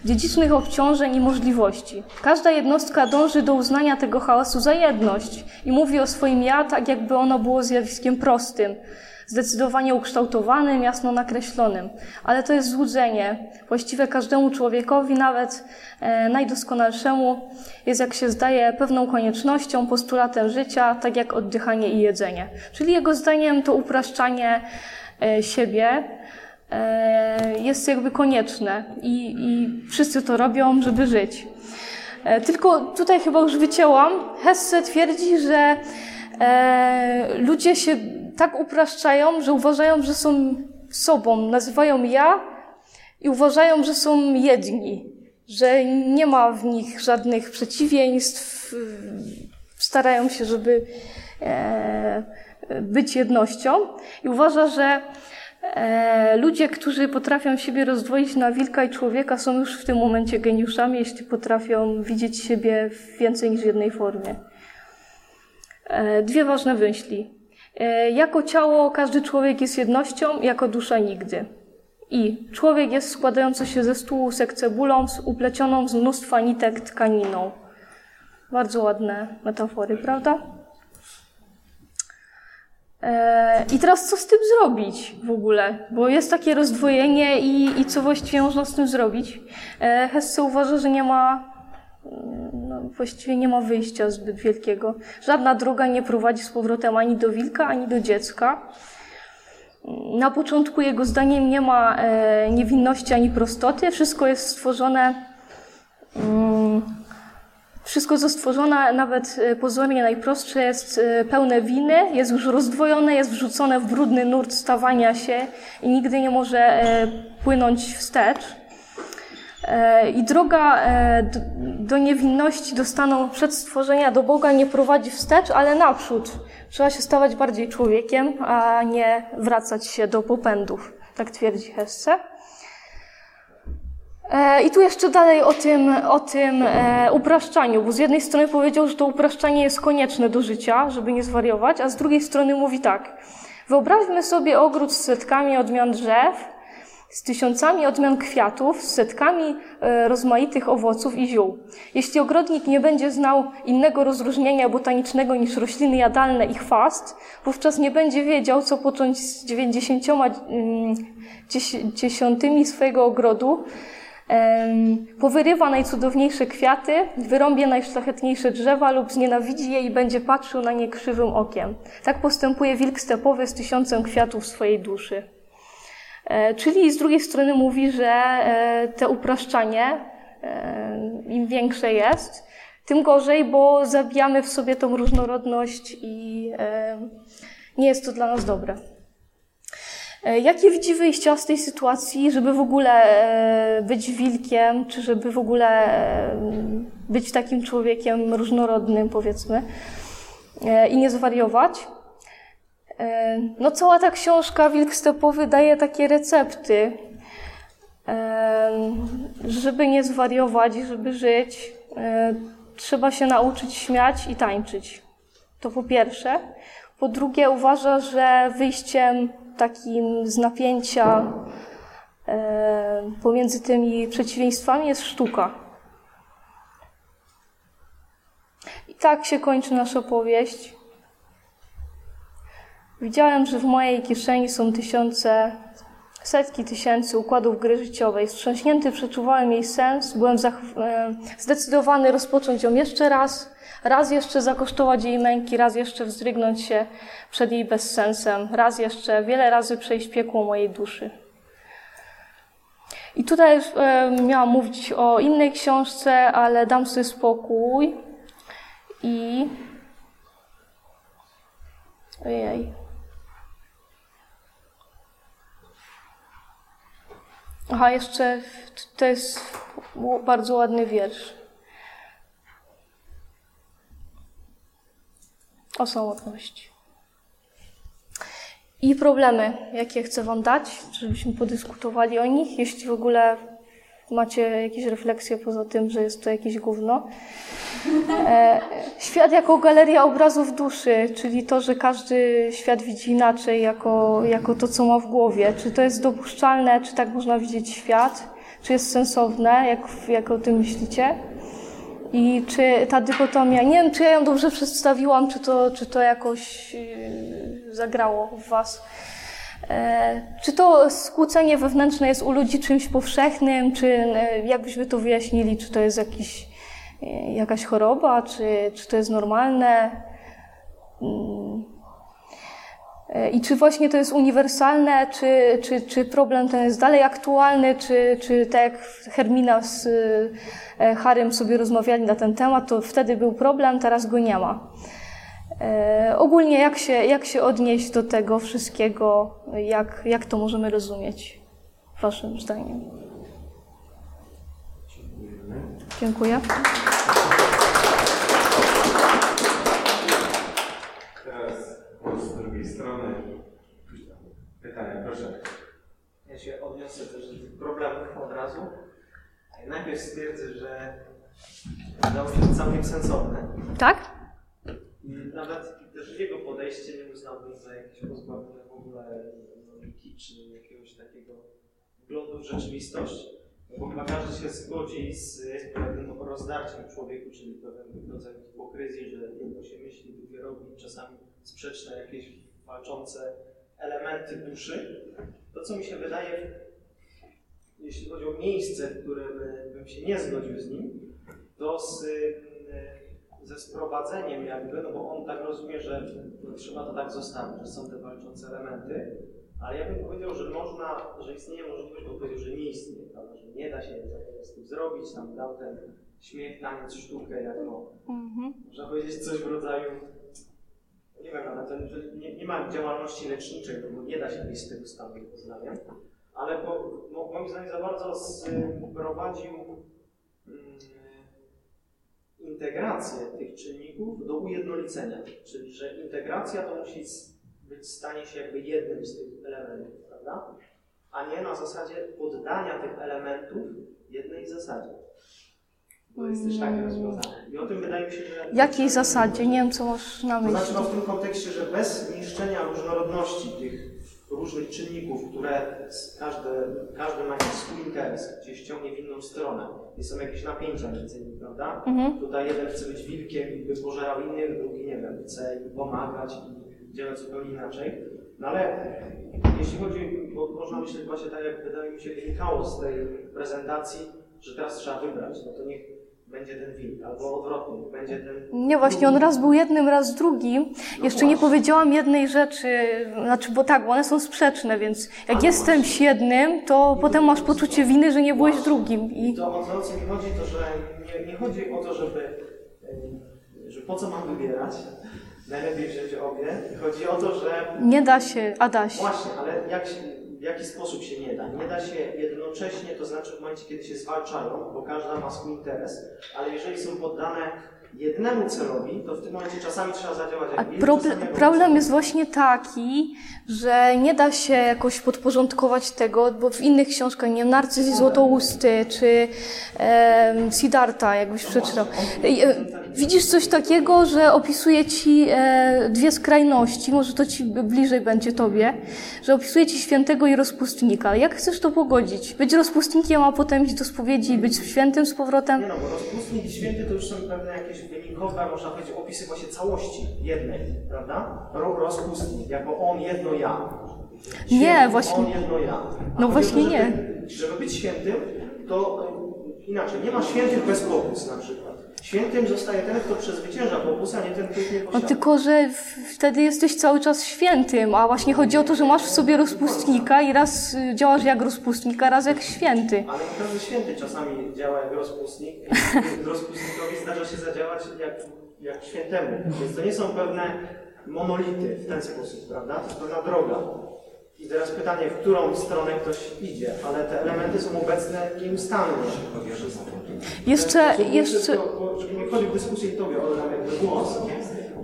dziedzicznych obciążeń i możliwości. Każda jednostka dąży do uznania tego chaosu za jedność i mówi o swoim ja tak, jakby ono było zjawiskiem prostym, zdecydowanie ukształtowanym, jasno nakreślonym. Ale to jest złudzenie. Właściwie każdemu człowiekowi, nawet e, najdoskonalszemu, jest, jak się zdaje, pewną koniecznością, postulatem życia, tak jak oddychanie i jedzenie. Czyli jego zdaniem to upraszczanie e, siebie e, jest jakby konieczne i, i wszyscy to robią, żeby żyć. Tylko tutaj chyba już wycięłam. Hesse twierdzi, że ludzie się tak upraszczają, że uważają, że są sobą, nazywają ja i uważają, że są jedni, że nie ma w nich żadnych przeciwieństw, starają się, żeby e, być jednością i uważa, że e, ludzie, którzy potrafią siebie rozdwoić na wilka i człowieka, są już w tym momencie geniuszami, jeśli potrafią widzieć siebie w więcej niż jednej formie. E, dwie ważne myśli. E, jako ciało każdy człowiek jest jednością, jako dusza nigdy. I człowiek jest składający się ze stu łusek cebulą, uplecioną z mnóstwa nitek tkaniną. Bardzo ładne metafory, prawda? E, I teraz co z tym zrobić w ogóle? Bo jest takie rozdwojenie i, i co właściwie można z tym zrobić? E, Hesse uważa, że nie ma no, właściwie nie ma wyjścia zbyt wielkiego. Żadna droga nie prowadzi z powrotem ani do wilka, ani do dziecka. Na początku jego zdaniem nie ma e, niewinności ani prostoty. Wszystko jest stworzone, mm, wszystko co stworzone, nawet e, pozornie najprostsze, jest e, pełne winy, jest już rozdwojone, jest wrzucone w brudny nurt stawania się i nigdy nie może e, płynąć wstecz. E, I droga e, do niewinności, do stanu przedstworzenia do Boga nie prowadzi wstecz, ale naprzód. Trzeba się stawać bardziej człowiekiem, a nie wracać się do popędów. Tak twierdzi Hesse. E, I tu jeszcze dalej o tym, o tym upraszczaniu, bo z jednej strony powiedział, że to upraszczanie jest konieczne do życia, żeby nie zwariować, a z drugiej strony mówi tak. Wyobraźmy sobie ogród z setkami odmian drzew, z tysiącami odmian kwiatów, z setkami e, rozmaitych owoców i ziół. Jeśli ogrodnik nie będzie znał innego rozróżnienia botanicznego niż rośliny jadalne i chwast, wówczas nie będzie wiedział, co począć z dziewięćdziesięcioma mm, dziesiątymi swojego ogrodu, powyrywa najcudowniejsze kwiaty, wyrąbie najszlachetniejsze drzewa lub znienawidzi je i będzie patrzył na nie krzywym okiem. Tak postępuje wilk stepowy z tysiącem kwiatów swojej duszy. E, czyli z drugiej strony mówi, że e, te upraszczanie, e, im większe jest, tym gorzej, bo zabijamy w sobie tą różnorodność i nie jest to dla nas dobre. Jakie widzi wyjścia z tej sytuacji, żeby w ogóle być wilkiem, czy żeby w ogóle być takim człowiekiem różnorodnym, powiedzmy, i nie zwariować? No cała ta książka Wilk Stepowy daje takie recepty, żeby nie zwariować, żeby żyć, e, trzeba się nauczyć śmiać i tańczyć. To po pierwsze. Po drugie, uważa, że wyjściem takim z napięcia e, pomiędzy tymi przeciwieństwami jest sztuka. I tak się kończy nasza powieść. Widziałem, że w mojej kieszeni są tysiące, setki tysięcy układów gry życiowej. Wstrząśnięty przeczuwałem jej sens, byłem e, zdecydowany rozpocząć ją jeszcze raz, raz jeszcze zakosztować jej męki, raz jeszcze wzdrygnąć się przed jej bezsensem, raz jeszcze, wiele razy przejść piekło mojej duszy. I tutaj e, miałam mówić o innej książce, ale dam sobie spokój i. Ojej. Aha, jeszcze to jest bardzo ładny wiersz. O samotności. I problemy, jakie chcę Wam dać, żebyśmy podyskutowali o nich, jeśli w ogóle macie jakieś refleksje poza tym, że jest to jakieś gówno. E, świat jako galeria obrazów duszy, czyli to, że każdy świat widzi inaczej, jako, jako to, co ma w głowie. Czy to jest dopuszczalne, czy tak można widzieć świat? Czy jest sensowne, jak, jak o tym myślicie? I czy ta dychotomia, nie wiem, czy ja ją dobrze przedstawiłam, czy to, czy to jakoś yy, zagrało w Was. E, czy to skłócenie wewnętrzne jest u ludzi czymś powszechnym, czy e, jakbyśmy to wyjaśnili, czy to jest jakiś, e, jakaś choroba, czy, czy to jest normalne? Mm. I czy właśnie to jest uniwersalne, czy, czy, czy problem ten jest dalej aktualny, czy, czy tak jak Hermina z Harym sobie rozmawiali na ten temat, to wtedy był problem, teraz go nie ma. E, ogólnie jak się, jak się odnieść do tego wszystkiego, jak, jak to możemy rozumieć, Waszym zdaniem? Dziękuję. Teraz głos z drugiej strony. Pytania, proszę. Ja się odniosę też do tych problemów od razu. Najpierw stwierdzę, że wydało się to całkiem sensowne. Tak? I nawet też jego podejście nie uznałbym za jakieś pozbawione w ogóle logiki czy jakiegoś takiego wglądu w rzeczywistość. Bo chyba każdy się zgodzi z pewnym rozdarciem w człowieku, czyli pewnym rodzajem hipokryzji, że jedno się myśli, drugie robi, czasami sprzeczne jakieś walczące elementy duszy. To, co mi się wydaje, jeśli chodzi o miejsce, w którym bym się nie zgodził z nim, to z, ze sprowadzeniem jakby, no bo on tak rozumie, że no, trzeba to tak zostawić, że są te walczące elementy, ale ja bym powiedział, że można, że istnieje możliwość, bo powiedział, że nie istnieje, prawda, że nie da się wiele z tym zrobić, tam dał ten śmiech, taniec, sztukę jako, Mhm. można powiedzieć coś w rodzaju, nie wiem, ale ten, że nie, nie ma działalności leczniczej, bo nie da się wyjść z tego stanu poznania, ale po, mo, moim zdaniem za bardzo sprowadził mm, integrację tych czynników do ujednolicenia, czyli że integracja to musi być stanie się jakby jednym z tych elementów, prawda? A nie na zasadzie poddania tych elementów jednej zasadzie. To jest też takie rozwiązanie. I o tym wydaje mi się, że... Jakiej zasadzie? Nie wiem, co masz na To myśli. znaczy no, w tym kontekście, że bez niszczenia różnorodności tych różnych czynników, które każdy, każdy ma jakiś swój interes, gdzieś ciągnie w inną stronę i są jakieś napięcia między nimi, prawda? Mhm. Tutaj jeden chce być wilkiem i by pożerał innych, drugi, nie wiem, chce im pomagać i działać zupełnie inaczej. No ale jeśli chodzi, bo można myśleć właśnie tak, jak wydaje mi się wynikało z tej prezentacji, że teraz trzeba wybrać, no to niech będzie ten wilk, albo odwrotnie, będzie ten Nie, właśnie on raz był jednym, raz drugim. No Jeszcze nie właśnie. powiedziałam jednej rzeczy, znaczy, bo tak, bo one są sprzeczne, więc jak Ale jestem jednym, to potem masz poczucie winy, że nie byłeś Właśnie. drugim. I I to o co, o co mi chodzi, to że nie, nie chodzi o to, żeby, że po co mam wybierać, najlepiej wziąć obie. Chodzi o to, że nie da się, a da się. właśnie, ale jak się, w jaki sposób się nie da? Nie da się jednocześnie, to znaczy w momencie, kiedy się zwalczają, bo każda ma swój interes, ale jeżeli są poddane jednemu celowi, to w tym momencie czasami trzeba zadziałać jak wilk, problem, problem jest właśnie taki, że nie da się jakoś podporządkować tego, bo w innych książkach, nie wiem, Narcyz i Złotousty, czy e, Siddhartha, jakbyś przeczytał. I, e, widzisz coś takiego, że opisuje ci e, dwie skrajności, może to ci bliżej będzie tobie, że opisuje ci świętego i rozpustnika. Jak chcesz to pogodzić? Być rozpustnikiem, a potem iść do spowiedzi i być świętym z powrotem? Nie no, bo rozpustnik i święty to już są pewne jakieś wynikowe, można powiedzieć, opisy właśnie całości jednej, prawda? Ro, rozpustnik, jako on, jedno ja. Nie, Święty, właśnie- On, jedno ja. A No właśnie to, żeby, nie. Żeby być świętym, to y, inaczej, nie ma świętych bez pokus na przykład. Świętym zostaje ten, kto przezwycięża pokus, a nie ten, kto nie No posiada. tylko, że wtedy jesteś cały czas świętym, a właśnie chodzi o to, że masz w sobie rozpustnika i raz y, działasz jak rozpustnik, a raz jak święty. Ale każdy święty czasami działa jak rozpustnik. i Rozpustnikowi zdarza się zadziałać jak, jak świętemu. Więc to nie są pewne monolity w ten sposób, prawda? To jest pewna droga. I teraz pytanie, w którą stronę ktoś idzie, ale te elementy są obecne nieustannie. Jeszcze, jeszcze, nie wchodził w dyskusję i tobie oddam jakby głos.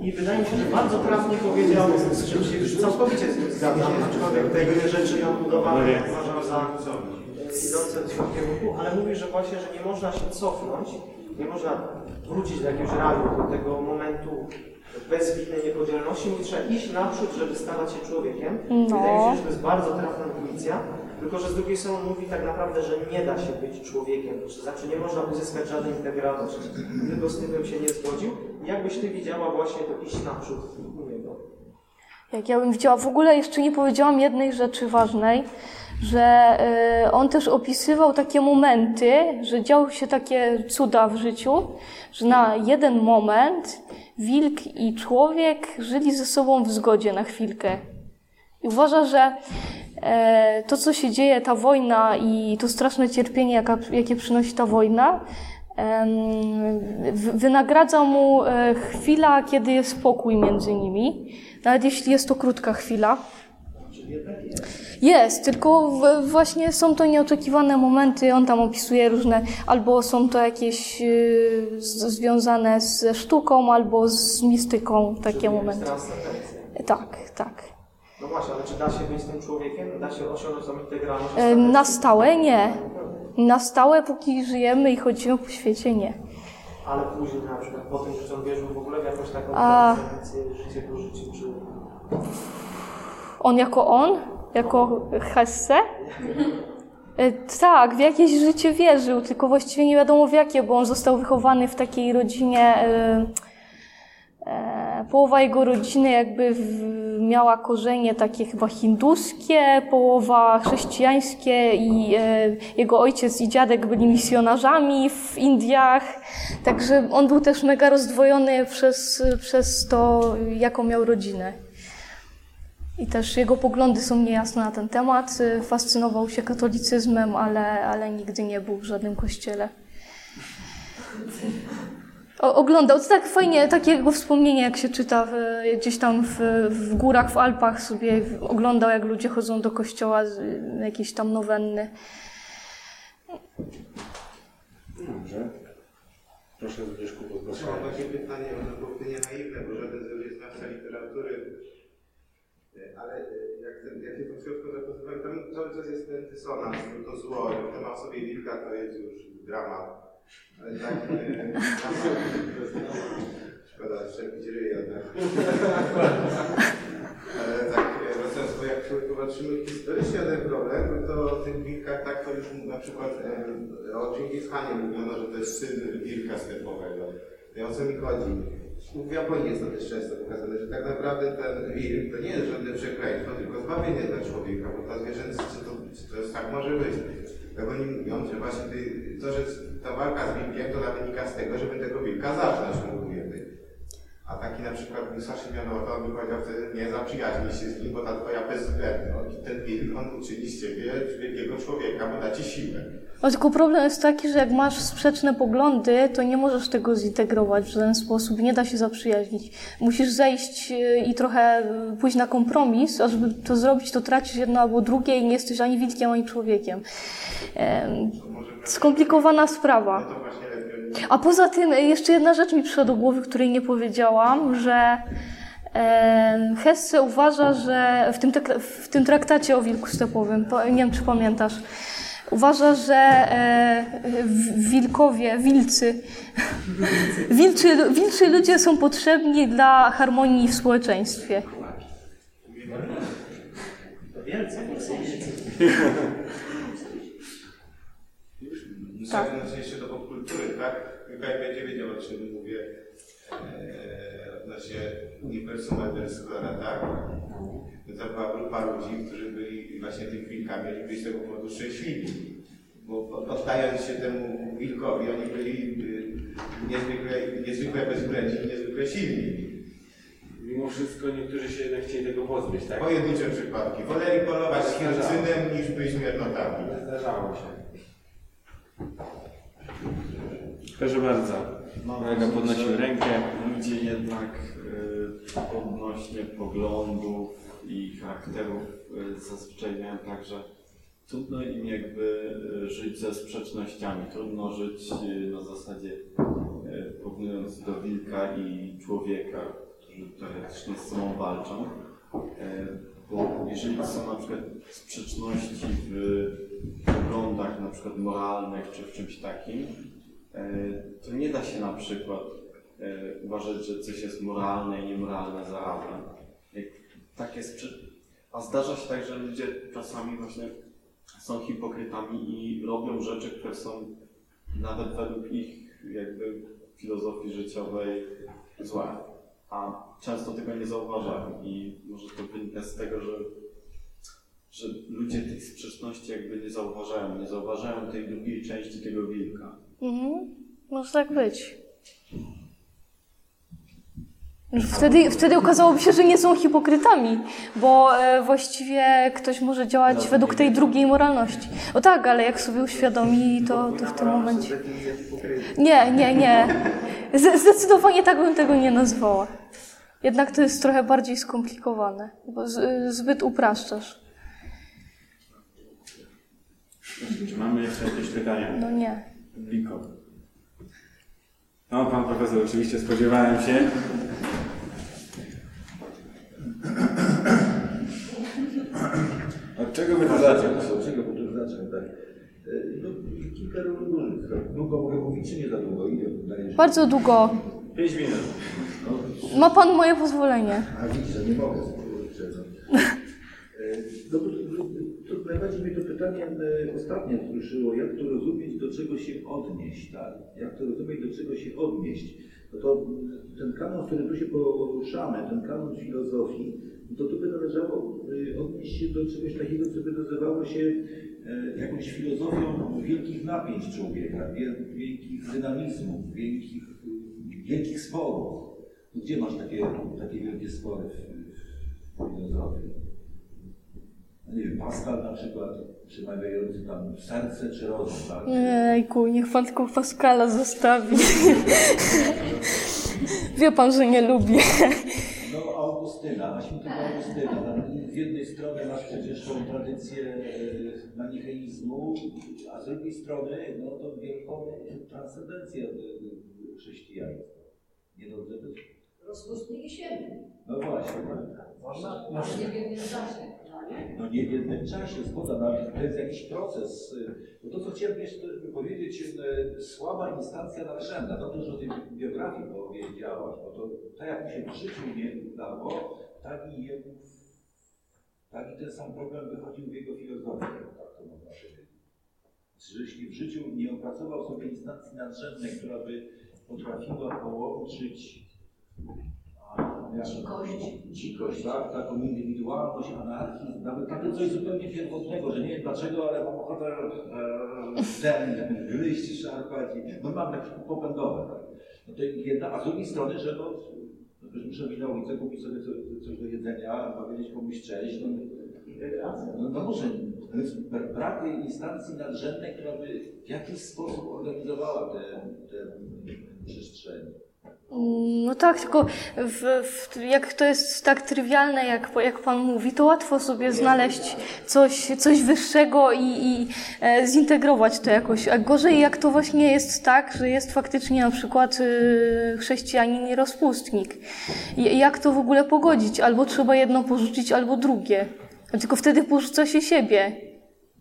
I wydaje mi się, że bardzo trafnie powiedział, z czym się już całkowicie z nim zgadzam, aczkolwiek te inne rzeczy ją budowane uważam za idące w tym kierunku, ale mówi, że właśnie, że nie można się cofnąć, nie można wrócić do jakiegoś raju, do tego momentu bezwinnej niepodzielności, mówi, trzeba iść naprzód, żeby stawać się człowiekiem. No. Wydaje mi się, że to jest bardzo trafna intuicja, tylko że z drugiej strony mówi tak naprawdę, że nie da się być człowiekiem, to znaczy nie można uzyskać żadnej integralności. Tylko z tym bym się nie zgodził. Jakbyś ty widziała właśnie to iść naprzód u niego? jak ja bym widziała, w ogóle jeszcze nie powiedziałam jednej rzeczy ważnej, że y, on też opisywał takie momenty, że działy się takie cuda w życiu, że na jeden moment wilk i człowiek żyli ze sobą w zgodzie na chwilkę. I uważa, że e, to, co się dzieje, ta wojna i to straszne cierpienie, jakie przynosi ta wojna, wynagradza mu e, chwila, kiedy jest spokój między nimi, nawet jeśli jest to krótka chwila. Jest, tylko właśnie są to nieoczekiwane momenty. On tam opisuje różne, albo są to jakieś y, związane ze sztuką, albo z mistyką, takie momenty. Transcendencja. Tak, tak. No właśnie, ale czy da się być tym człowiekiem? Da się osiągnąć tą integralność? E, Na stałe nie. Na stałe, póki żyjemy i chodzimy po świecie, nie. Ale później na przykład po tym, że on wierzył w ogóle w jakąś taką A. życie po życiu, czy... On jako on? Jako Hesse? E, Tak, w jakieś życie wierzył, tylko właściwie nie wiadomo w jakie, bo on został wychowany w takiej rodzinie. E, e, połowa jego rodziny jakby miała korzenie takie chyba hinduskie, połowa chrześcijańskie i jego ojciec i dziadek byli misjonarzami w Indiach. Także on był też mega rozdwojony przez, przez to, jaką miał rodzinę. I też jego poglądy są niejasne na ten temat. Y, Fascynował się katolicyzmem, ale, ale nigdy nie był w żadnym kościele. O, oglądał, to tak fajnie, takie jego wspomnienie, jak się czyta w, gdzieś tam w, w górach, w Alpach sobie oglądał, jak ludzie chodzą do kościoła, z, jakieś tam nowenny. Dobrze. Proszę Zbyszku, poproszę. Mam takie pytanie, może było pytanie naiwne, bo żaden z jest znawca literatury, ale e, jak, ten, jak się tą książką zapoznałem, tam cały czas jest ten dysonans, to, to zło, jak to ma w sobie wilka, to jest już dramat. Ale tak, e, szkoda, szczepić ryja, tak. Ale tak, wracając, bo jak popatrzymy historycznie na ten problem, no to o tych wilkach tak to już na przykład e, o Dżingis Khanie mówiono, że to jest syn wilka stepowego. I o co mi chodzi? W Japonii jest to też często pokazane, że tak naprawdę ten wilk to nie jest żadne przekleństwo, tylko zbawienie dla człowieka, bo ta zwierzęce, czy to, czy to jest tak może być. Jak oni mówią, że właśnie ty- to, że ta walka z wilkiem, to wynika z tego, żeby tego wilka zacząć, mówimy. A taki na przykład Musashi Mianoto by powiedział wtedy, nie zaprzyjaźnij się z nim, bo ta twoja bezwzględność, ten wilk, on uczyni z ciebie wielkiego człowieka, bo da ci siłę. No, tylko problem jest taki, że jak masz sprzeczne poglądy, to nie możesz tego zintegrować w żaden sposób, nie da się zaprzyjaźnić. Musisz zejść y, i trochę y, pójść na kompromis, a żeby to zrobić, to tracisz jedno albo drugie i nie jesteś ani wilkiem, ani człowiekiem. Skomplikowana No sprawa. lepiej A poza tym e, jeszcze jedna rzecz mi przyszła do głowy, której nie powiedziałam, że Hesse uważa, że w tym, w tym traktacie o wilku stepowym, po- nie wiem czy pamiętasz, uważa, że e, wilkowie, wilcy, wilczy, wilczy ludzie są potrzebni dla harmonii w społeczeństwie. To wielce. Tak. Popkultury, tak? Mikołaj będzie wiedział, o czym mówię. Eee, odnośnie uniwersum Elderscrolla, tak? To była grupa ludzi, którzy byli właśnie tymi wilkami, oni byli z tego powodu szczęśliwi. Bo oddając się temu wilkowi, oni byli y, niezwykle, niezwykle bezwzględni niezwykle silni. Mimo wszystko niektórzy się jednak chcieli tego pozbyć, tak? Pojedyncze przypadki. Woleli polować z hircynem niż być miernotami. Zdarzało się. Proszę bardzo. Kolega podnosił rękę. Ludzie jednak y, odnośnie poglądów i charakterów y, zazwyczaj mają tak, że trudno im jakby y, żyć ze sprzecznościami. Trudno żyć y, na zasadzie y, porównując do wilka i człowieka, którzy teoretycznie z sobą walczą. Y, bo jeżeli są na przykład sprzeczności w poglądach na przykład moralnych czy w czymś takim, E, to nie da się na przykład e, uważać, że coś jest moralne i niemoralne zarazem. Tak jest. A zdarza się tak, że ludzie czasami właśnie są hipokrytami i robią rzeczy, które są nawet według ich jakby filozofii życiowej złe. A często tego nie zauważają i może to wynika z tego, że że ludzie tych sprzeczności jakby nie zauważają, nie zauważają tej drugiej części tego wilka. Mhm. Może tak być. Wtedy, wtedy okazałoby się, że nie są hipokrytami, bo e, właściwie ktoś może działać według tej drugiej moralności. O tak, ale jak sobie uświadomi, to, to w tym momencie. Nie, nie, nie. Zdecydowanie tak bym tego nie nazwała. Jednak to jest trochę bardziej skomplikowane, bo zbyt upraszczasz. Czy mamy jeszcze jakieś pytania? No nie. Biko. No, pan profesor, oczywiście spodziewałem się. Od czego by to zacząć? Od czego by to zacząć, tak? E, No, kilka różnych. Długo mogę mówić, czy nie za długo? Ile? Bardzo długo. 5 minut. No, Ma pan moje pozwolenie. a widzisz, że nie mogę. E, No, to, najbardziej mnie to pytanie e, ostatnio wzruszyło, jak to rozumieć, do czego się odnieść, tak? Jak to rozumieć, do czego się odnieść? No to ten kanon, w którym tu się poruszamy, ten kanon filozofii, to tu by należało e, odnieść się do czegoś takiego, co by nazywało się e, jakąś filozofią wielkich napięć człowieka, wiel- wielkich dynamizmów, wielkich, wielkich sporów. No Gdzie masz takie, takie wielkie spory w filozofii? No nie wiem, Pascal na przykład, przemawiający tam serce czy rozum, tak? Jejku, niech pan tylko Pascala zostawi. Wie pan, że nie lubię. No Augustyna, a świętego Augustyna. Tam z jednej strony masz przecież tą tradycję e, manicheizmu, a z drugiej strony no to wielką transcendencję e, chrześcijaństwa. Nie dobrze być? Rozpustny i. No właśnie. tak. Masz nie w jednym czasie, no nie? No w jednym czasie, zgoda, no, ale to jest jakiś proces. y, Bo to, co chciałem jeszcze powiedzieć, y, słaba instancja nadrzędna, no to już o tej biografii powiedziałaś, bo to tak jak się w życiu nie udało, tak i jemu, tak i ten sam problem wychodził w jego filozofii, tak to można powiedzieć. Jeśli w życiu nie opracował sobie instancji nadrzędnej, która by potrafiła połączyć Dzikość. dzikość, tak? taką indywidualność, anarchizm, nawet takie coś zupełnie pierwotnego, że nie wiem dlaczego, ale mam ochotę e, ten gryźć, szarpać, i, no mam jakieś popędowe. Tak? No to jedna, a z drugiej strony, że no, muszę wyjść na ulicę, kupić sobie coś, do jedzenia, powiedzieć komuś cześć, no, no, no może, brak tej instancji nadrzędnej, która by w jakiś sposób organizowała te, te przestrzenie. No tak, tylko w, w, jak to jest tak trywialne, jak, jak Pan mówi, to łatwo sobie znaleźć coś, coś wyższego i, i e, zintegrować to jakoś. A gorzej jak to właśnie jest tak, że jest faktycznie na przykład y, chrześcijanin i rozpustnik. I, jak to w ogóle pogodzić? Albo trzeba jedno porzucić, albo drugie. Tylko wtedy porzuca się siebie.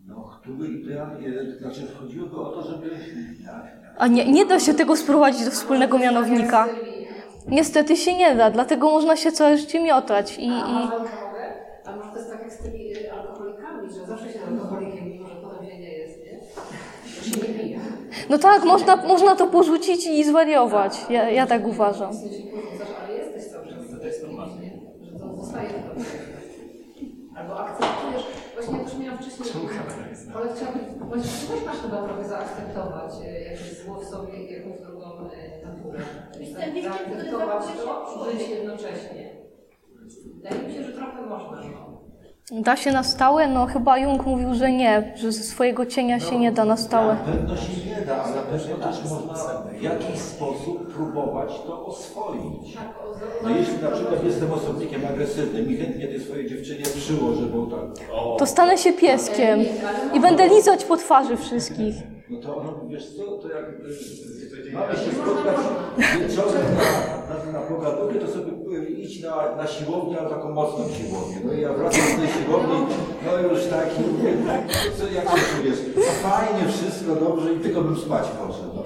No, tu by idealnie, znaczy chodziłoby o to, żeby... A nie, nie da się tego sprowadzić do wspólnego mianownika. Niestety się nie da, dlatego można się całe życie miotać. I, A, i... może mogę? A może to jest tak jak z tymi y, alkoholikami, że zawsze się alkoholikiem, mimo że potem się nie jest, nie? Że się nie pije. No tak, można, można to porzucić i zwariować. Ja, ja tak uważam. W sensie porzucasz, ale jesteś cały czas w tym, nie? Że to zostaje w tobie. Albo akceptujesz. Właśnie ja też miałam wcześniej, ale chciałabym, właśnie też masz chyba trochę zaakceptować y, jakieś zło w sobie i jakąś drugą y, naturę. Zaakceptować to, żyć jednocześnie. Wydaje mi się, że trochę można. Da się na stałe? No chyba Jung mówił, że nie, że ze swojego cienia się nie da na stałe. Na pewno się nie da, ale na pewno też można w jakiś sposób próbować to oswoić. No jeśli na przykład jestem osobnikiem agresywnym i chętnie tej swojej dziewczynie przyłożę, bo tak... To stanę się pieskiem i będę lizać po twarzy wszystkich. No to ono, wiesz co, to jak y, mamy się spotkać wieczorem na, na, na pogaduchy, to sobie y, idź na, na siłownię, ale taką mocną siłownię. No i ja wracam z tej siłowni, no już taki, co, jak się czujesz? No fajnie, wszystko dobrze i tylko bym spać poszedł. No.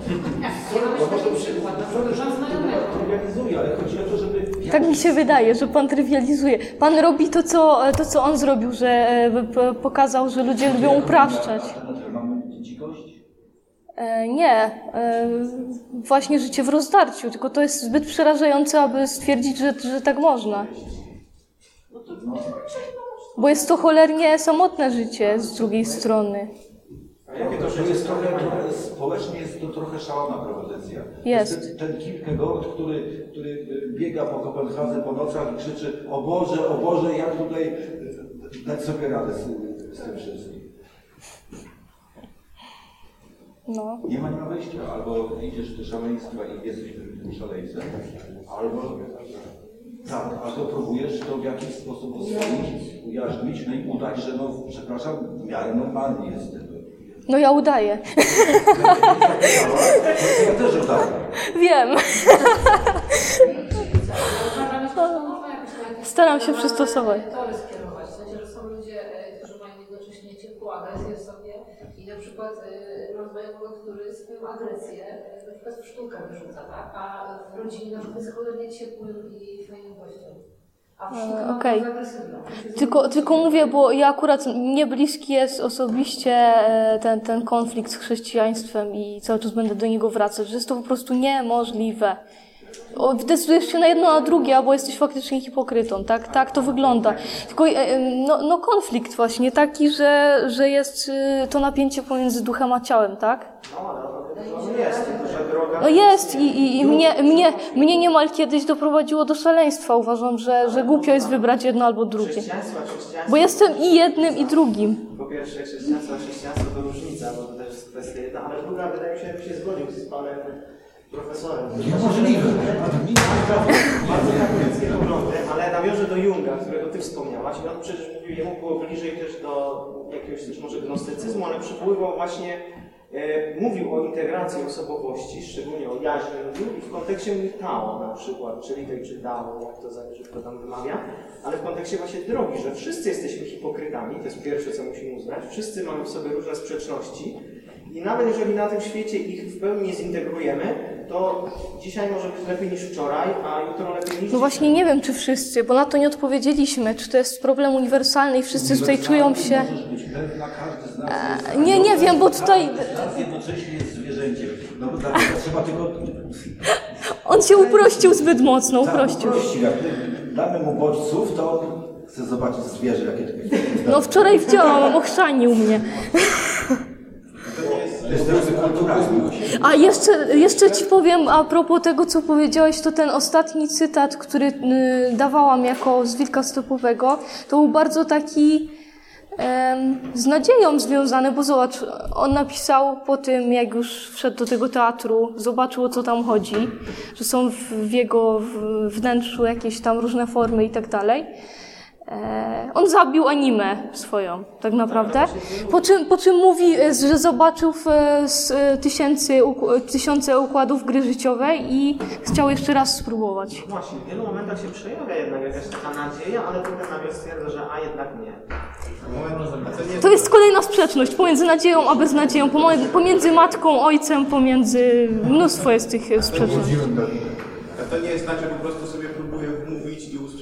Mam jeszcze taki przykład, na znajomego. Trywializuję, ale chodzi o to, żeby... Tak mi się wydaje, że pan trywializuje. Pan robi to, co, to, co on zrobił, że e, pokazał, że ludzie lubią upraszczać. Mamy dzikość? E, Nie, e, właśnie życie w rozdarciu, tylko to jest zbyt przerażające, aby stwierdzić, że, że tak można. Bo jest to cholernie samotne życie z drugiej strony. To jest trochę, społecznie jest to trochę szalona propozycja. Jest. Ten, ten Kierkegaard, który, który biega po Kopenhadze po nocach i krzyczy o Boże, o Boże, jak tutaj y, dać sobie radę z, z tym wszystkim. No. Nie ma nie ma wyjścia. Albo idziesz do szaleństwa i jesteś tym tym szaleńcem, albo tak, albo próbujesz to w jakiś sposób oswoić, ujarzmić, no i udać, że no, przepraszam, w miarę normalnie jestem. No ja udaję. Ja też udaję. Wiem. To Staram się przystosować. tory skierować. Sensie, że są ludzie, e, którzy mają jednocześnie ciepłą agresję w sobie i na przykład mam znajomego, który swoją agresję e, na przykład w sztukę wyrzuca, tak? A w rodzinie na przykład jest cholernie ciepłym i fajnym gościem. Okej. agresywną. Tylko, tylko mówię, bo ja akurat mnie bliski jest osobiście e, ten, ten konflikt z chrześcijaństwem i cały czas będę do niego wracać, że jest to po prostu niemożliwe. Decydujesz się na jedno, a drugie, albo jesteś faktycznie hipokrytą, tak? Tak to wygląda. Tylko e, no, no konflikt właśnie taki, że, że jest y, to napięcie pomiędzy duchem a ciałem, tak? No, jest, i, i, i mnie, mnie, mnie niemal kiedyś doprowadziło do szaleństwa. Uważam, że, że głupio jest wybrać jedno albo drugie. Bo jestem i jednym, i drugim. Po pierwsze, chrześcijaństwo, chrześcijaństwo to różnica, bo to też jest kwestia jedna, ale druga, wydaje mi się, że się zgodził z panem. Niemożliwe. Bardzo katolickie poglądy, ale nawiążę do Junga, którego ty wspomniałaś. I on przecież mówił, jemu było bliżej też do jakiegoś też może gnostycyzmu, ale przypływał właśnie, e, mówił o integracji osobowości, szczególnie o jaźni mówił i w kontekście mówił Tao na przykład, czyli tej czy Dao, jak to zależy, kto tam wymawia, ale w kontekście właśnie drogi, że wszyscy jesteśmy hipokrytami, to jest pierwsze, co musimy uznać, wszyscy mamy w sobie różne sprzeczności i nawet jeżeli na tym świecie ich w pełni nie zintegrujemy, to dzisiaj może być lepiej niż wczoraj, a jutro lepiej niż No właśnie nie wiem, czy wszyscy, bo na to nie odpowiedzieliśmy. Czy to jest problem uniwersalny i wszyscy tutaj czują się... E, Nie, nie wiem, bo tutaj jednocześnie jest zwierzęciem. No bo dlatego trzeba tylko on się uprościł zbyt mocno, tak, uprościł. Jak my damy mu bodźców, to on chce zobaczyć zwierzę, jakie to jest. No wczoraj widziałam, ochrzanił mnie. To jest drodzy kulturalny. A jeszcze, jeszcze ci powiem a propos tego, co powiedziałeś, to ten ostatni cytat, który y, dawałam jako z Wilka Stopowego, to był bardzo taki z nadzieją związane, bo zobacz, on napisał po tym, jak już wszedł do tego teatru, zobaczył o co tam chodzi, że są w, jego wnętrzu jakieś tam różne formy i tak dalej. E, on zabił animę swoją, tak naprawdę. Po czym, po czym mówi, e, że zobaczył w, e, z, tysięcy, tysiące układów gry życiowej i chciał jeszcze raz spróbować. Właśnie, w wielu momentach się przejawia jednak jakaś taka nadzieja, ale potem nagle stwierdza, że a jednak nie. To jest kolejna sprzeczność pomiędzy nadzieją a beznadzieją, pomiędzy matką, ojcem, pomiędzy... Mnóstwo jest tych sprzeczności. A to nie jest tak, że po prostu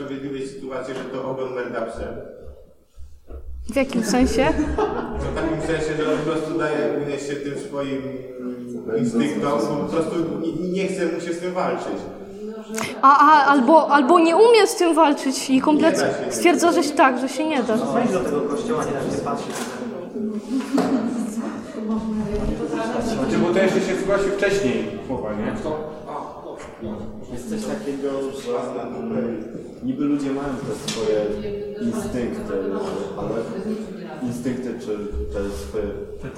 wmówić i usprawiedliwić sytuację, że to ogon merda psem. W jakim sensie? W takim sensie, że on po prostu daje się tym swoim instynktom, bo po prostu nie, nie chce mu się z tym walczyć. A, a albo, albo nie umie z tym walczyć i kompletnie stwierdza, że się tak, że się nie da. Wejdź do tego kościoła, nie da się patrzeć. Znaczy, bo to jeszcze się zgłosił wcześniej chłopak, nie? Jest coś takiego, że niby ludzie mają te swoje instynkty, ale instynkty czy te swoje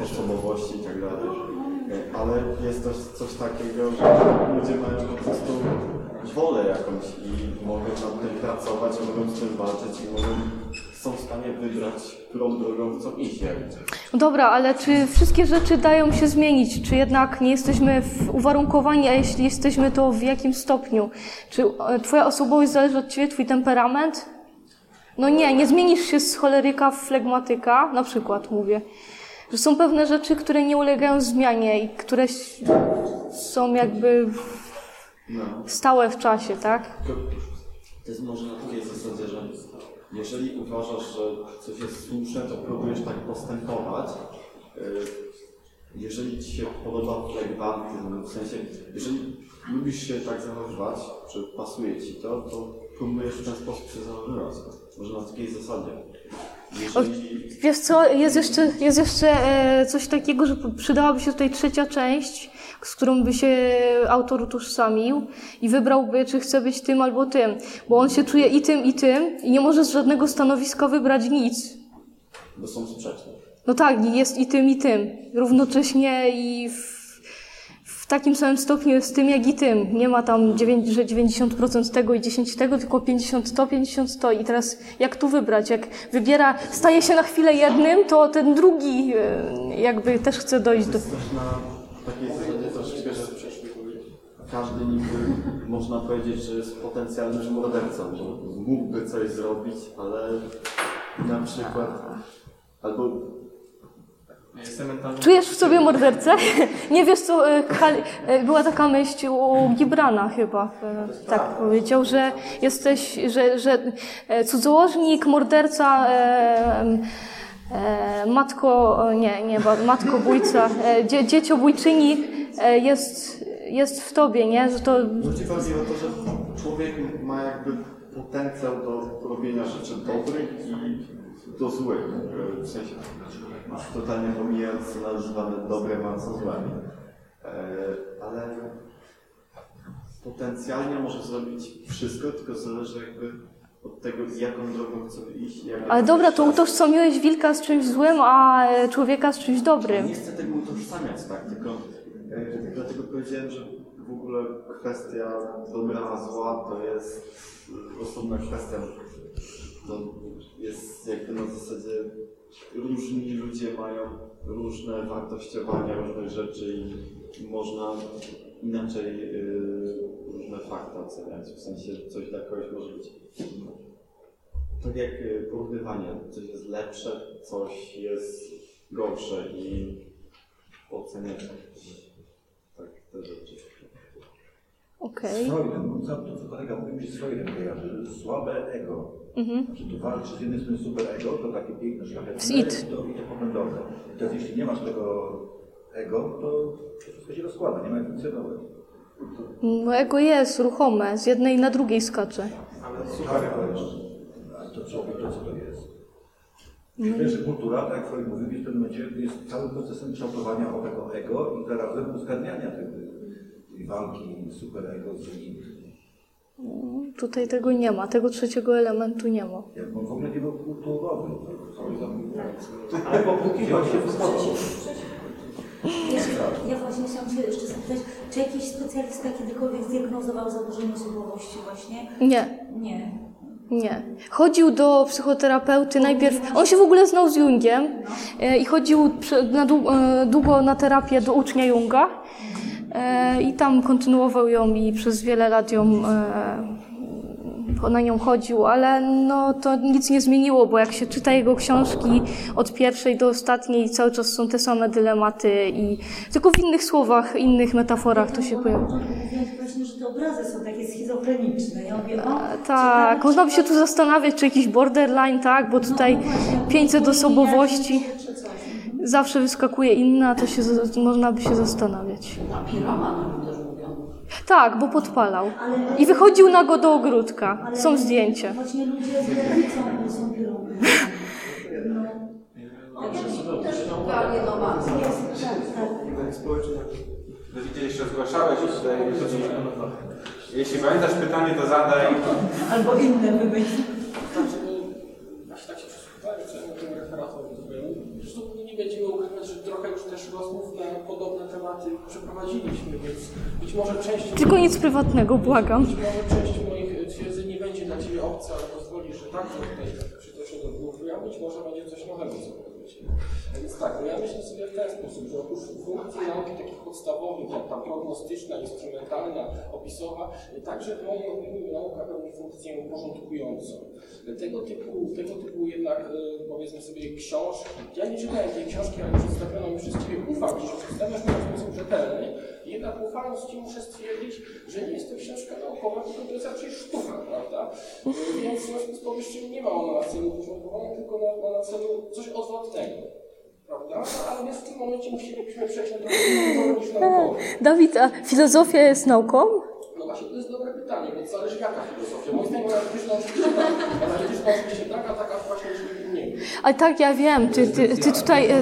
osobowości i tak dalej. Ale jest też coś takiego, że ludzie mają po prostu wolę jakąś i mogą nad tym pracować, mogą z tym walczyć i mogą, są w stanie wybrać, którą drogą chcą iść. No Dobra, ale czy wszystkie rzeczy dają się zmienić? Czy jednak nie jesteśmy w- uwarunkowani, a jeśli jesteśmy, to w jakim stopniu? Czy e, twoja osobowość zależy od ciebie, twój temperament? No nie, nie zmienisz się z choleryka w flegmatyka, na przykład mówię. Że są pewne rzeczy, które nie ulegają zmianie i które są jakby No. stałe w czasie, tak? To jest może na takiej zasadzie, że jeżeli uważasz, że coś jest słuszne, to próbujesz tak postępować. Yy, Jeżeli Ci się podoba flegmatyzm, w sensie, jeżeli lubisz się tak zachowywać, czy pasuje Ci to, to próbujesz w ten sposób się zachowywać. Może na takiej zasadzie. Jeżeli... Wiesz co, jest jeszcze, jest jeszcze e, coś takiego, że przydałaby się tutaj trzecia część, z którą by się autor utożsamił i wybrałby, czy chce być tym albo tym. Bo on się czuje i tym, i tym i nie może z żadnego stanowiska wybrać nic. Bo są sprzeczne. No tak, jest i tym, i tym. Równocześnie i w, w takim samym stopniu jest tym, jak i tym. Nie ma tam, dziewięć- że 90% tego i 10 tego, tylko 50 to, 50 to. I teraz jak tu wybrać? Jak wybiera, staje się na chwilę jednym, to ten drugi e, jakby też chce dojść do... Na takiej zasadzie troszeczkę, że każdy niby można powiedzieć, że jest potencjalnym mordercą, bo mógłby coś zrobić, ale na przykład albo. Czujesz w sobie mordercę? Nie wiesz co, e, Kali- e, była taka myśl u Gibrana chyba, e, tak powiedział, że jesteś, że, że cudzołożnik, morderca, e, e, matko, nie, nie, e, dzie, dzieciobójczyni jest, jest w tobie, nie? Że to Chodzi bardziej o to, że człowiek ma jakby potencjał do robienia rzeczy dobrych i do złych. W sensie już totalnie pomijając co nazywane dobrem, a co złem. E, Ale potencjalnie może zrobić wszystko, tylko zależy jakby od tego, jaką drogą chce iść. ale dobra, to utożsamiłeś wilka z czymś złym, a e, człowieka z czymś dobrym. Nie chcę tego utożsamiać, tak, tylko e, powiedziałem, że w ogóle kwestia dobra zła to jest e, osobna kwestia. To jest jakby na zasadzie różni ludzie mają różne wartościowania różnych rzeczy i można inaczej e, różne fakty oceniać. W sensie coś dla kogoś może być tak jak e, porównywanie, coś jest lepsze, coś jest gorsze i oceniać te rzeczy. Okej. Z Freudem, co to kolega mówił mi się z Freudem kojarzy, słabe ego. Mhm. Znaczy tu walczy z z tym super ego, to takie piękne, szlachetne to, i to potem dobre. I teraz jeśli nie masz tego ego, to wszystko się rozkłada, nie ma jak funkcjonować. Bo ego jest ruchome, z jednej na drugiej skacze. Ale Super ego jeszcze. A to człowiek to co to? Wiesz, że kultura, tak jak Freud mówił, w pewnym momencie jest całym procesem kształtowania owego ego i zarazem uzgadniania tej, tej walki superego z nim. Tutaj tego nie ma, tego trzeciego elementu nie ma. Ja bo w ogóle nie był kulturowy. Ale po póki I on się się, ja właśnie chciałam się jeszcze zapytać, czy jakiś specjalista kiedykolwiek zdiagnozował zaburzenie osobowości właśnie? Nie, Nie. Nie. Chodził do psychoterapeuty najpierw, on się w ogóle znał z Jungiem e, i chodził na e, długo na terapię do ucznia Junga e, i tam kontynuował ją i przez wiele lat ją na nią chodził, ale no to nic nie zmieniło, bo jak się czyta jego książki od pierwszej do ostatniej cały czas są te same dylematy i tylko w innych słowach, innych metaforach to się pojawia. właśnie, że te obrazy są takie schizofreniczne. Ja mówię, o, Tak, można by się tu zastanawiać, czy jakiś borderline, tak, bo tutaj No właśnie, 500 albo osobowości, zawsze wyskakuje inna, to się można by się zastanawiać. Piroman. Tak, bo podpalał. Ale- I wychodził nago do ogródka. Ale Są zdjęcia. Właśnie ludzie z lewicą są kierowni. No, zgłaszałeś tutaj, jeśli, jeśli pamiętasz pytanie, to zadaj. Albo inne wymyśl. Znaczy, właśnie tak się przysłuchiwałem całemu temu referatowi twojemu. Zresztą nie będziemy ukrywać, że rozmów na podobne tematy przeprowadziliśmy, więc być może część... Tylko nic prywatnego, błagam. Być może część moich twierdzeń nie będzie dla Ciebie obca, ale pozwolisz, że tak, że tutaj przytoczę do dwóch, a być może będzie coś nowego, co powiecie. Więc tak, no ja myślę sobie w ten sposób, że oprócz funkcji nauki takich podstawowych, jak tam prognostyczna, instrumentalna, opisowa, także opinii nauka pełni funkcję porządkującą. Tego typu, tego typu jednak, e, powiedzmy sobie, książki, ja nie czytałem tej książki, ale przedstawiono mi przez Ciebie, ufam że przedstawiasz mi w sposób rzetelny, jednak ufając Ci muszę stwierdzić, że nie jest to książka naukowa, tylko to jest raczej sztuka, prawda? E, Więc w związku z powyższym nie ma ona na celu porządkowania, tylko ma na celu coś odwrotnego. Prawda? Ale więc w tym momencie musielibyśmy przejść na inną niż naukowe. Dawid, a filozofia jest nauką? No właśnie, to jest dobre pytanie, to zależy jaka filozofia. Moim zdaniem analityczna oczywiście tak, analityczna oczywiście tak, a taka właśnie już nie. Ale tak, ja wiem, ty, ty, ty tutaj... e,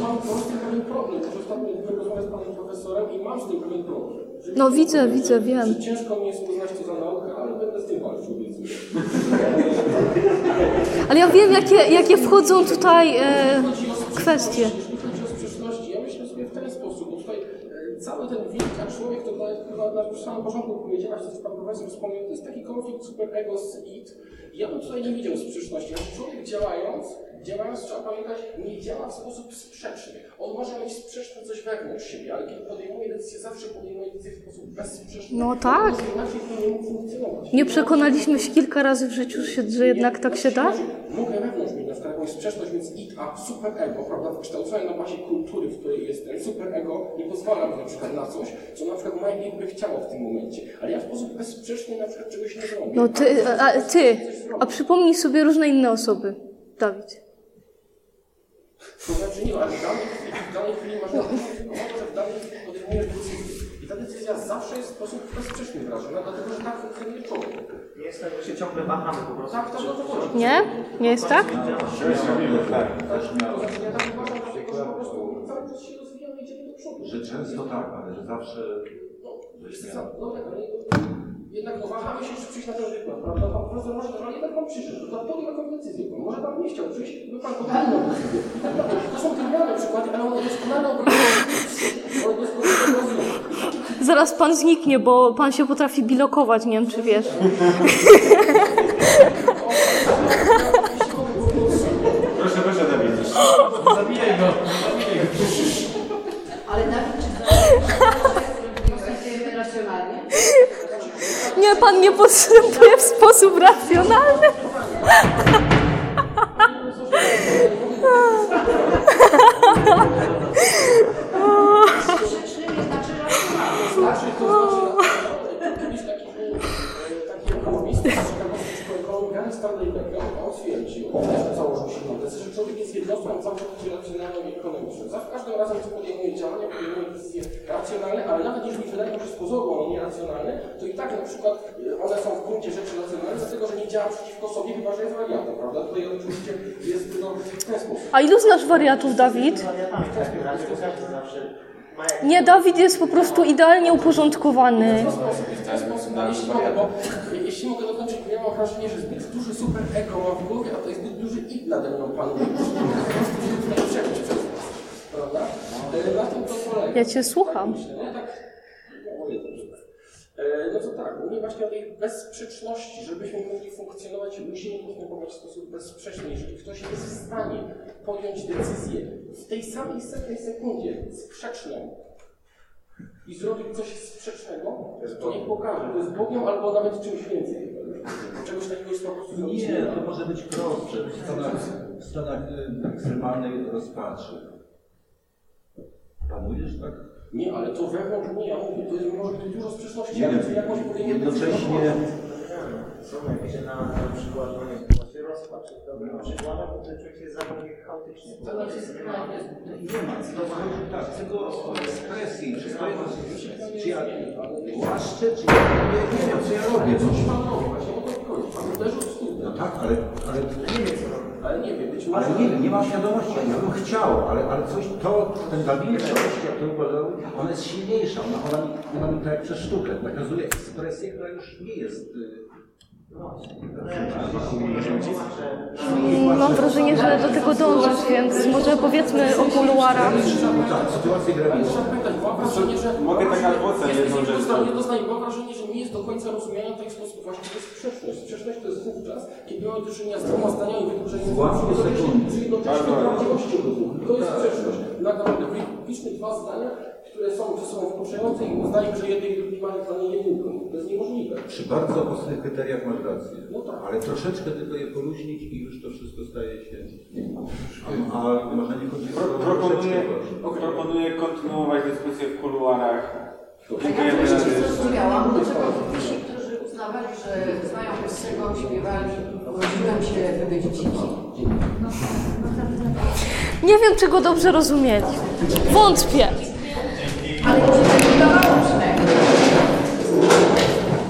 Mam po prostu pewien problem, że ostatnio rozmawiam z panem profesorem i mam z tym pewien problem. No widzę, widzę, wiem. Ciężko mi jest uznać to za naukę, ale będę z tym walczył, więc... Ale ja wiem, jakie, jakie wchodzą tutaj e, sprzeczności, ja myślę sobie w ten sposób, bo tutaj e, cały ten wilka człowiek, to nawet chyba na samym początku powiedziałaś, co pan profesor wspomniał, to jest taki konflikt superego z id. Ja bym tutaj nie widział sprzeczności. Znaczy człowiek działając, działając trzeba pamiętać, nie działa w sposób sprzeczny. On może mieć sprzeczne coś wewnątrz siebie, ale kiedy podejmuje decyzję, zawsze podejmuje decyzję w sposób bezsprzeczny. No tak. Nie. Nie przekonaliśmy się kilka razy w życiu, że, jednak tak się da? Mogę wewnątrz mieć na przykład jakąś sprzeczność między id a superego, prawda, wykształcone na bazie kultury, w której jestem. Superego nie pozwala mi na przykład na coś, co na przykład moje by chciało w tym momencie. Ale ja w sposób bezsprzeczny na przykład czegoś nie zrobię. No ty, a, a ty, a przypomnij sobie różne inne osoby, Dawid. To znaczy nie ma, ale w danej chwili, w danej chwili masz tylko to, że w danej chwili podejmujesz decyzję. I ta decyzja zawsze jest w sposób bezsprzeczny wyrażona, dlatego że tak funkcjonuje człowiek. Nie jest tak, że się ciągle wahamy po prostu. Tak, tak, o to chodzi. Nie? Nie jest tak? To znaczy ja tak uważam, że po prostu cały czas się rozwijamy i idziemy do przodu. Że często tak, ale że zawsze... No, no tak, ale jednak no, wahamy się, czy przyjść na ten wykład, prawda? Pan profesor może, ale jednak pan przyszedł, to podjął jakąś decyzję. Pan. Może pan nie chciał przyjść, by pan podjął decyzję. To są trywialne przykłady, ale one doskonale. Zaraz pan zniknie, bo pan się potrafi bilokować, nie wiem czy wiesz. Proszę, proszę, Dawid. Zabijaj go! Ale Dawid, czy postępujemy racjonalnie? Nie, pan nie postępuje w sposób racjonalny. Znaczy. Znaczy, to znaczy, taki e, taki ekonomista z ciekawości szkoły Gary Stanley Becker, on stwierdził, też założył się na tezę, że człowiek jest jednostką całkowicie racjonalną i ekonomiczną. Za każdym razem, gdy podejmuje działania, podejmuje decyzje racjonalne, ale nawet jeśli wydaje mi się z pozoru one nieracjonalne, to i tak na przykład e, one są w gruncie rzeczy racjonalne, dlatego że nie działa przeciwko sobie, chyba że jest wariantem, prawda? Tutaj oczywiście jest no, w ten sposób. A ilu znasz wariatów, Dawid? Zawsze Nie, Dawid jest po prostu idealnie uporządkowany. w ten sposób, no, jeśli mogę, bo jeśli mogę dokończyć, bo ja mam wrażenie, że zbyt duży super ego ma w głowie, a to jest zbyt duży id nade mną panuje. Po prostu tutaj przebić przez nas, prawda? Na tym to polega. Ja cię słucham. Myślę, nie? Tak, no, mówię dobrze. No to tak, mówię właśnie o tej bezsprzeczności, żebyśmy mogli funkcjonować i musimy postępować w sposób bezsprzeczny. Jeżeli ktoś jest w stanie podjąć decyzję w tej samej setnej sekundzie sprzeczną i zrobić coś sprzecznego, to niech pokaże. To jest Bogiem albo nawet czymś więcej. Czegoś takiego już po prostu zrobić Nie, to może być prostsze w stanach, w stanach y, ekstremalnej rozpaczy. Panujesz tak? Nie, ale to wewnątrz mnie, ja mówię, to jest, może być dużo sprzeczności, Nie ale wiem, to jakoś powinien jednocześnie Są jakieś na, na przykład, no nie wiem, właśnie rozpacz jest dobrym przykładem, bo ten człowiek jest zachowanie chaotycznie. To nie ma. To tak, tylko ekspresji. Czy, to jest, czy ja łaszczę, czy ja nie, nie wiem, co ja robię. No, Właśnie o to chodzi. Pan uderzył w stół. no tak, ale, ale nie wiem, Ale nie wiem, być może... ale nie, nie mam świadomości, ja bym chciał, ale, ale coś, to, ten zawilczość, jak to uważał, ona jest silniejsza, ona, ona, mi, ona mi tak przez sztukę nakazuje ekspresję, która już nie jest... Mm, Mam wrażenie, że do tego dążysz, więc może powiedzmy o kuluarach. Mogę tak jest- jedną rzecz jedno zdanie, mam wrażenie, że nie jest do końca rozumiana w taki sposób właśnie to jest sprzeczność. Sprzeczność to jest wówczas, kiedy mamy do czynienia z dwoma zdaniami wykluczającymi Właśnie sekundy. przy jednoczesnej Bardzo. prawdziwości obydwu. To jest sprzeczność. Tak naprawdę wyliczmy dwa zdania, które są ze sobą wykluczające i uznajmy, że jedno i drugie mają dla niej jedynką. To jest niemożliwe. Przy bardzo ostrych kryteriach masz rację. No tak. Ale troszeczkę tylko je poluźnić i już to wszystko staje się... A, a może nie chodzi o Pro, proponuję, proponuję kontynuować dyskusję w kuluarach. Ja za nie dyskusję. zrozumiałam, dlaczego ci, którzy uznawali, że znają Essego, śpiewali, urodziłem się, wybyć dzieci. Nie wiem, czy go dobrze rozumieli. Wątpię. Ale ci wydawało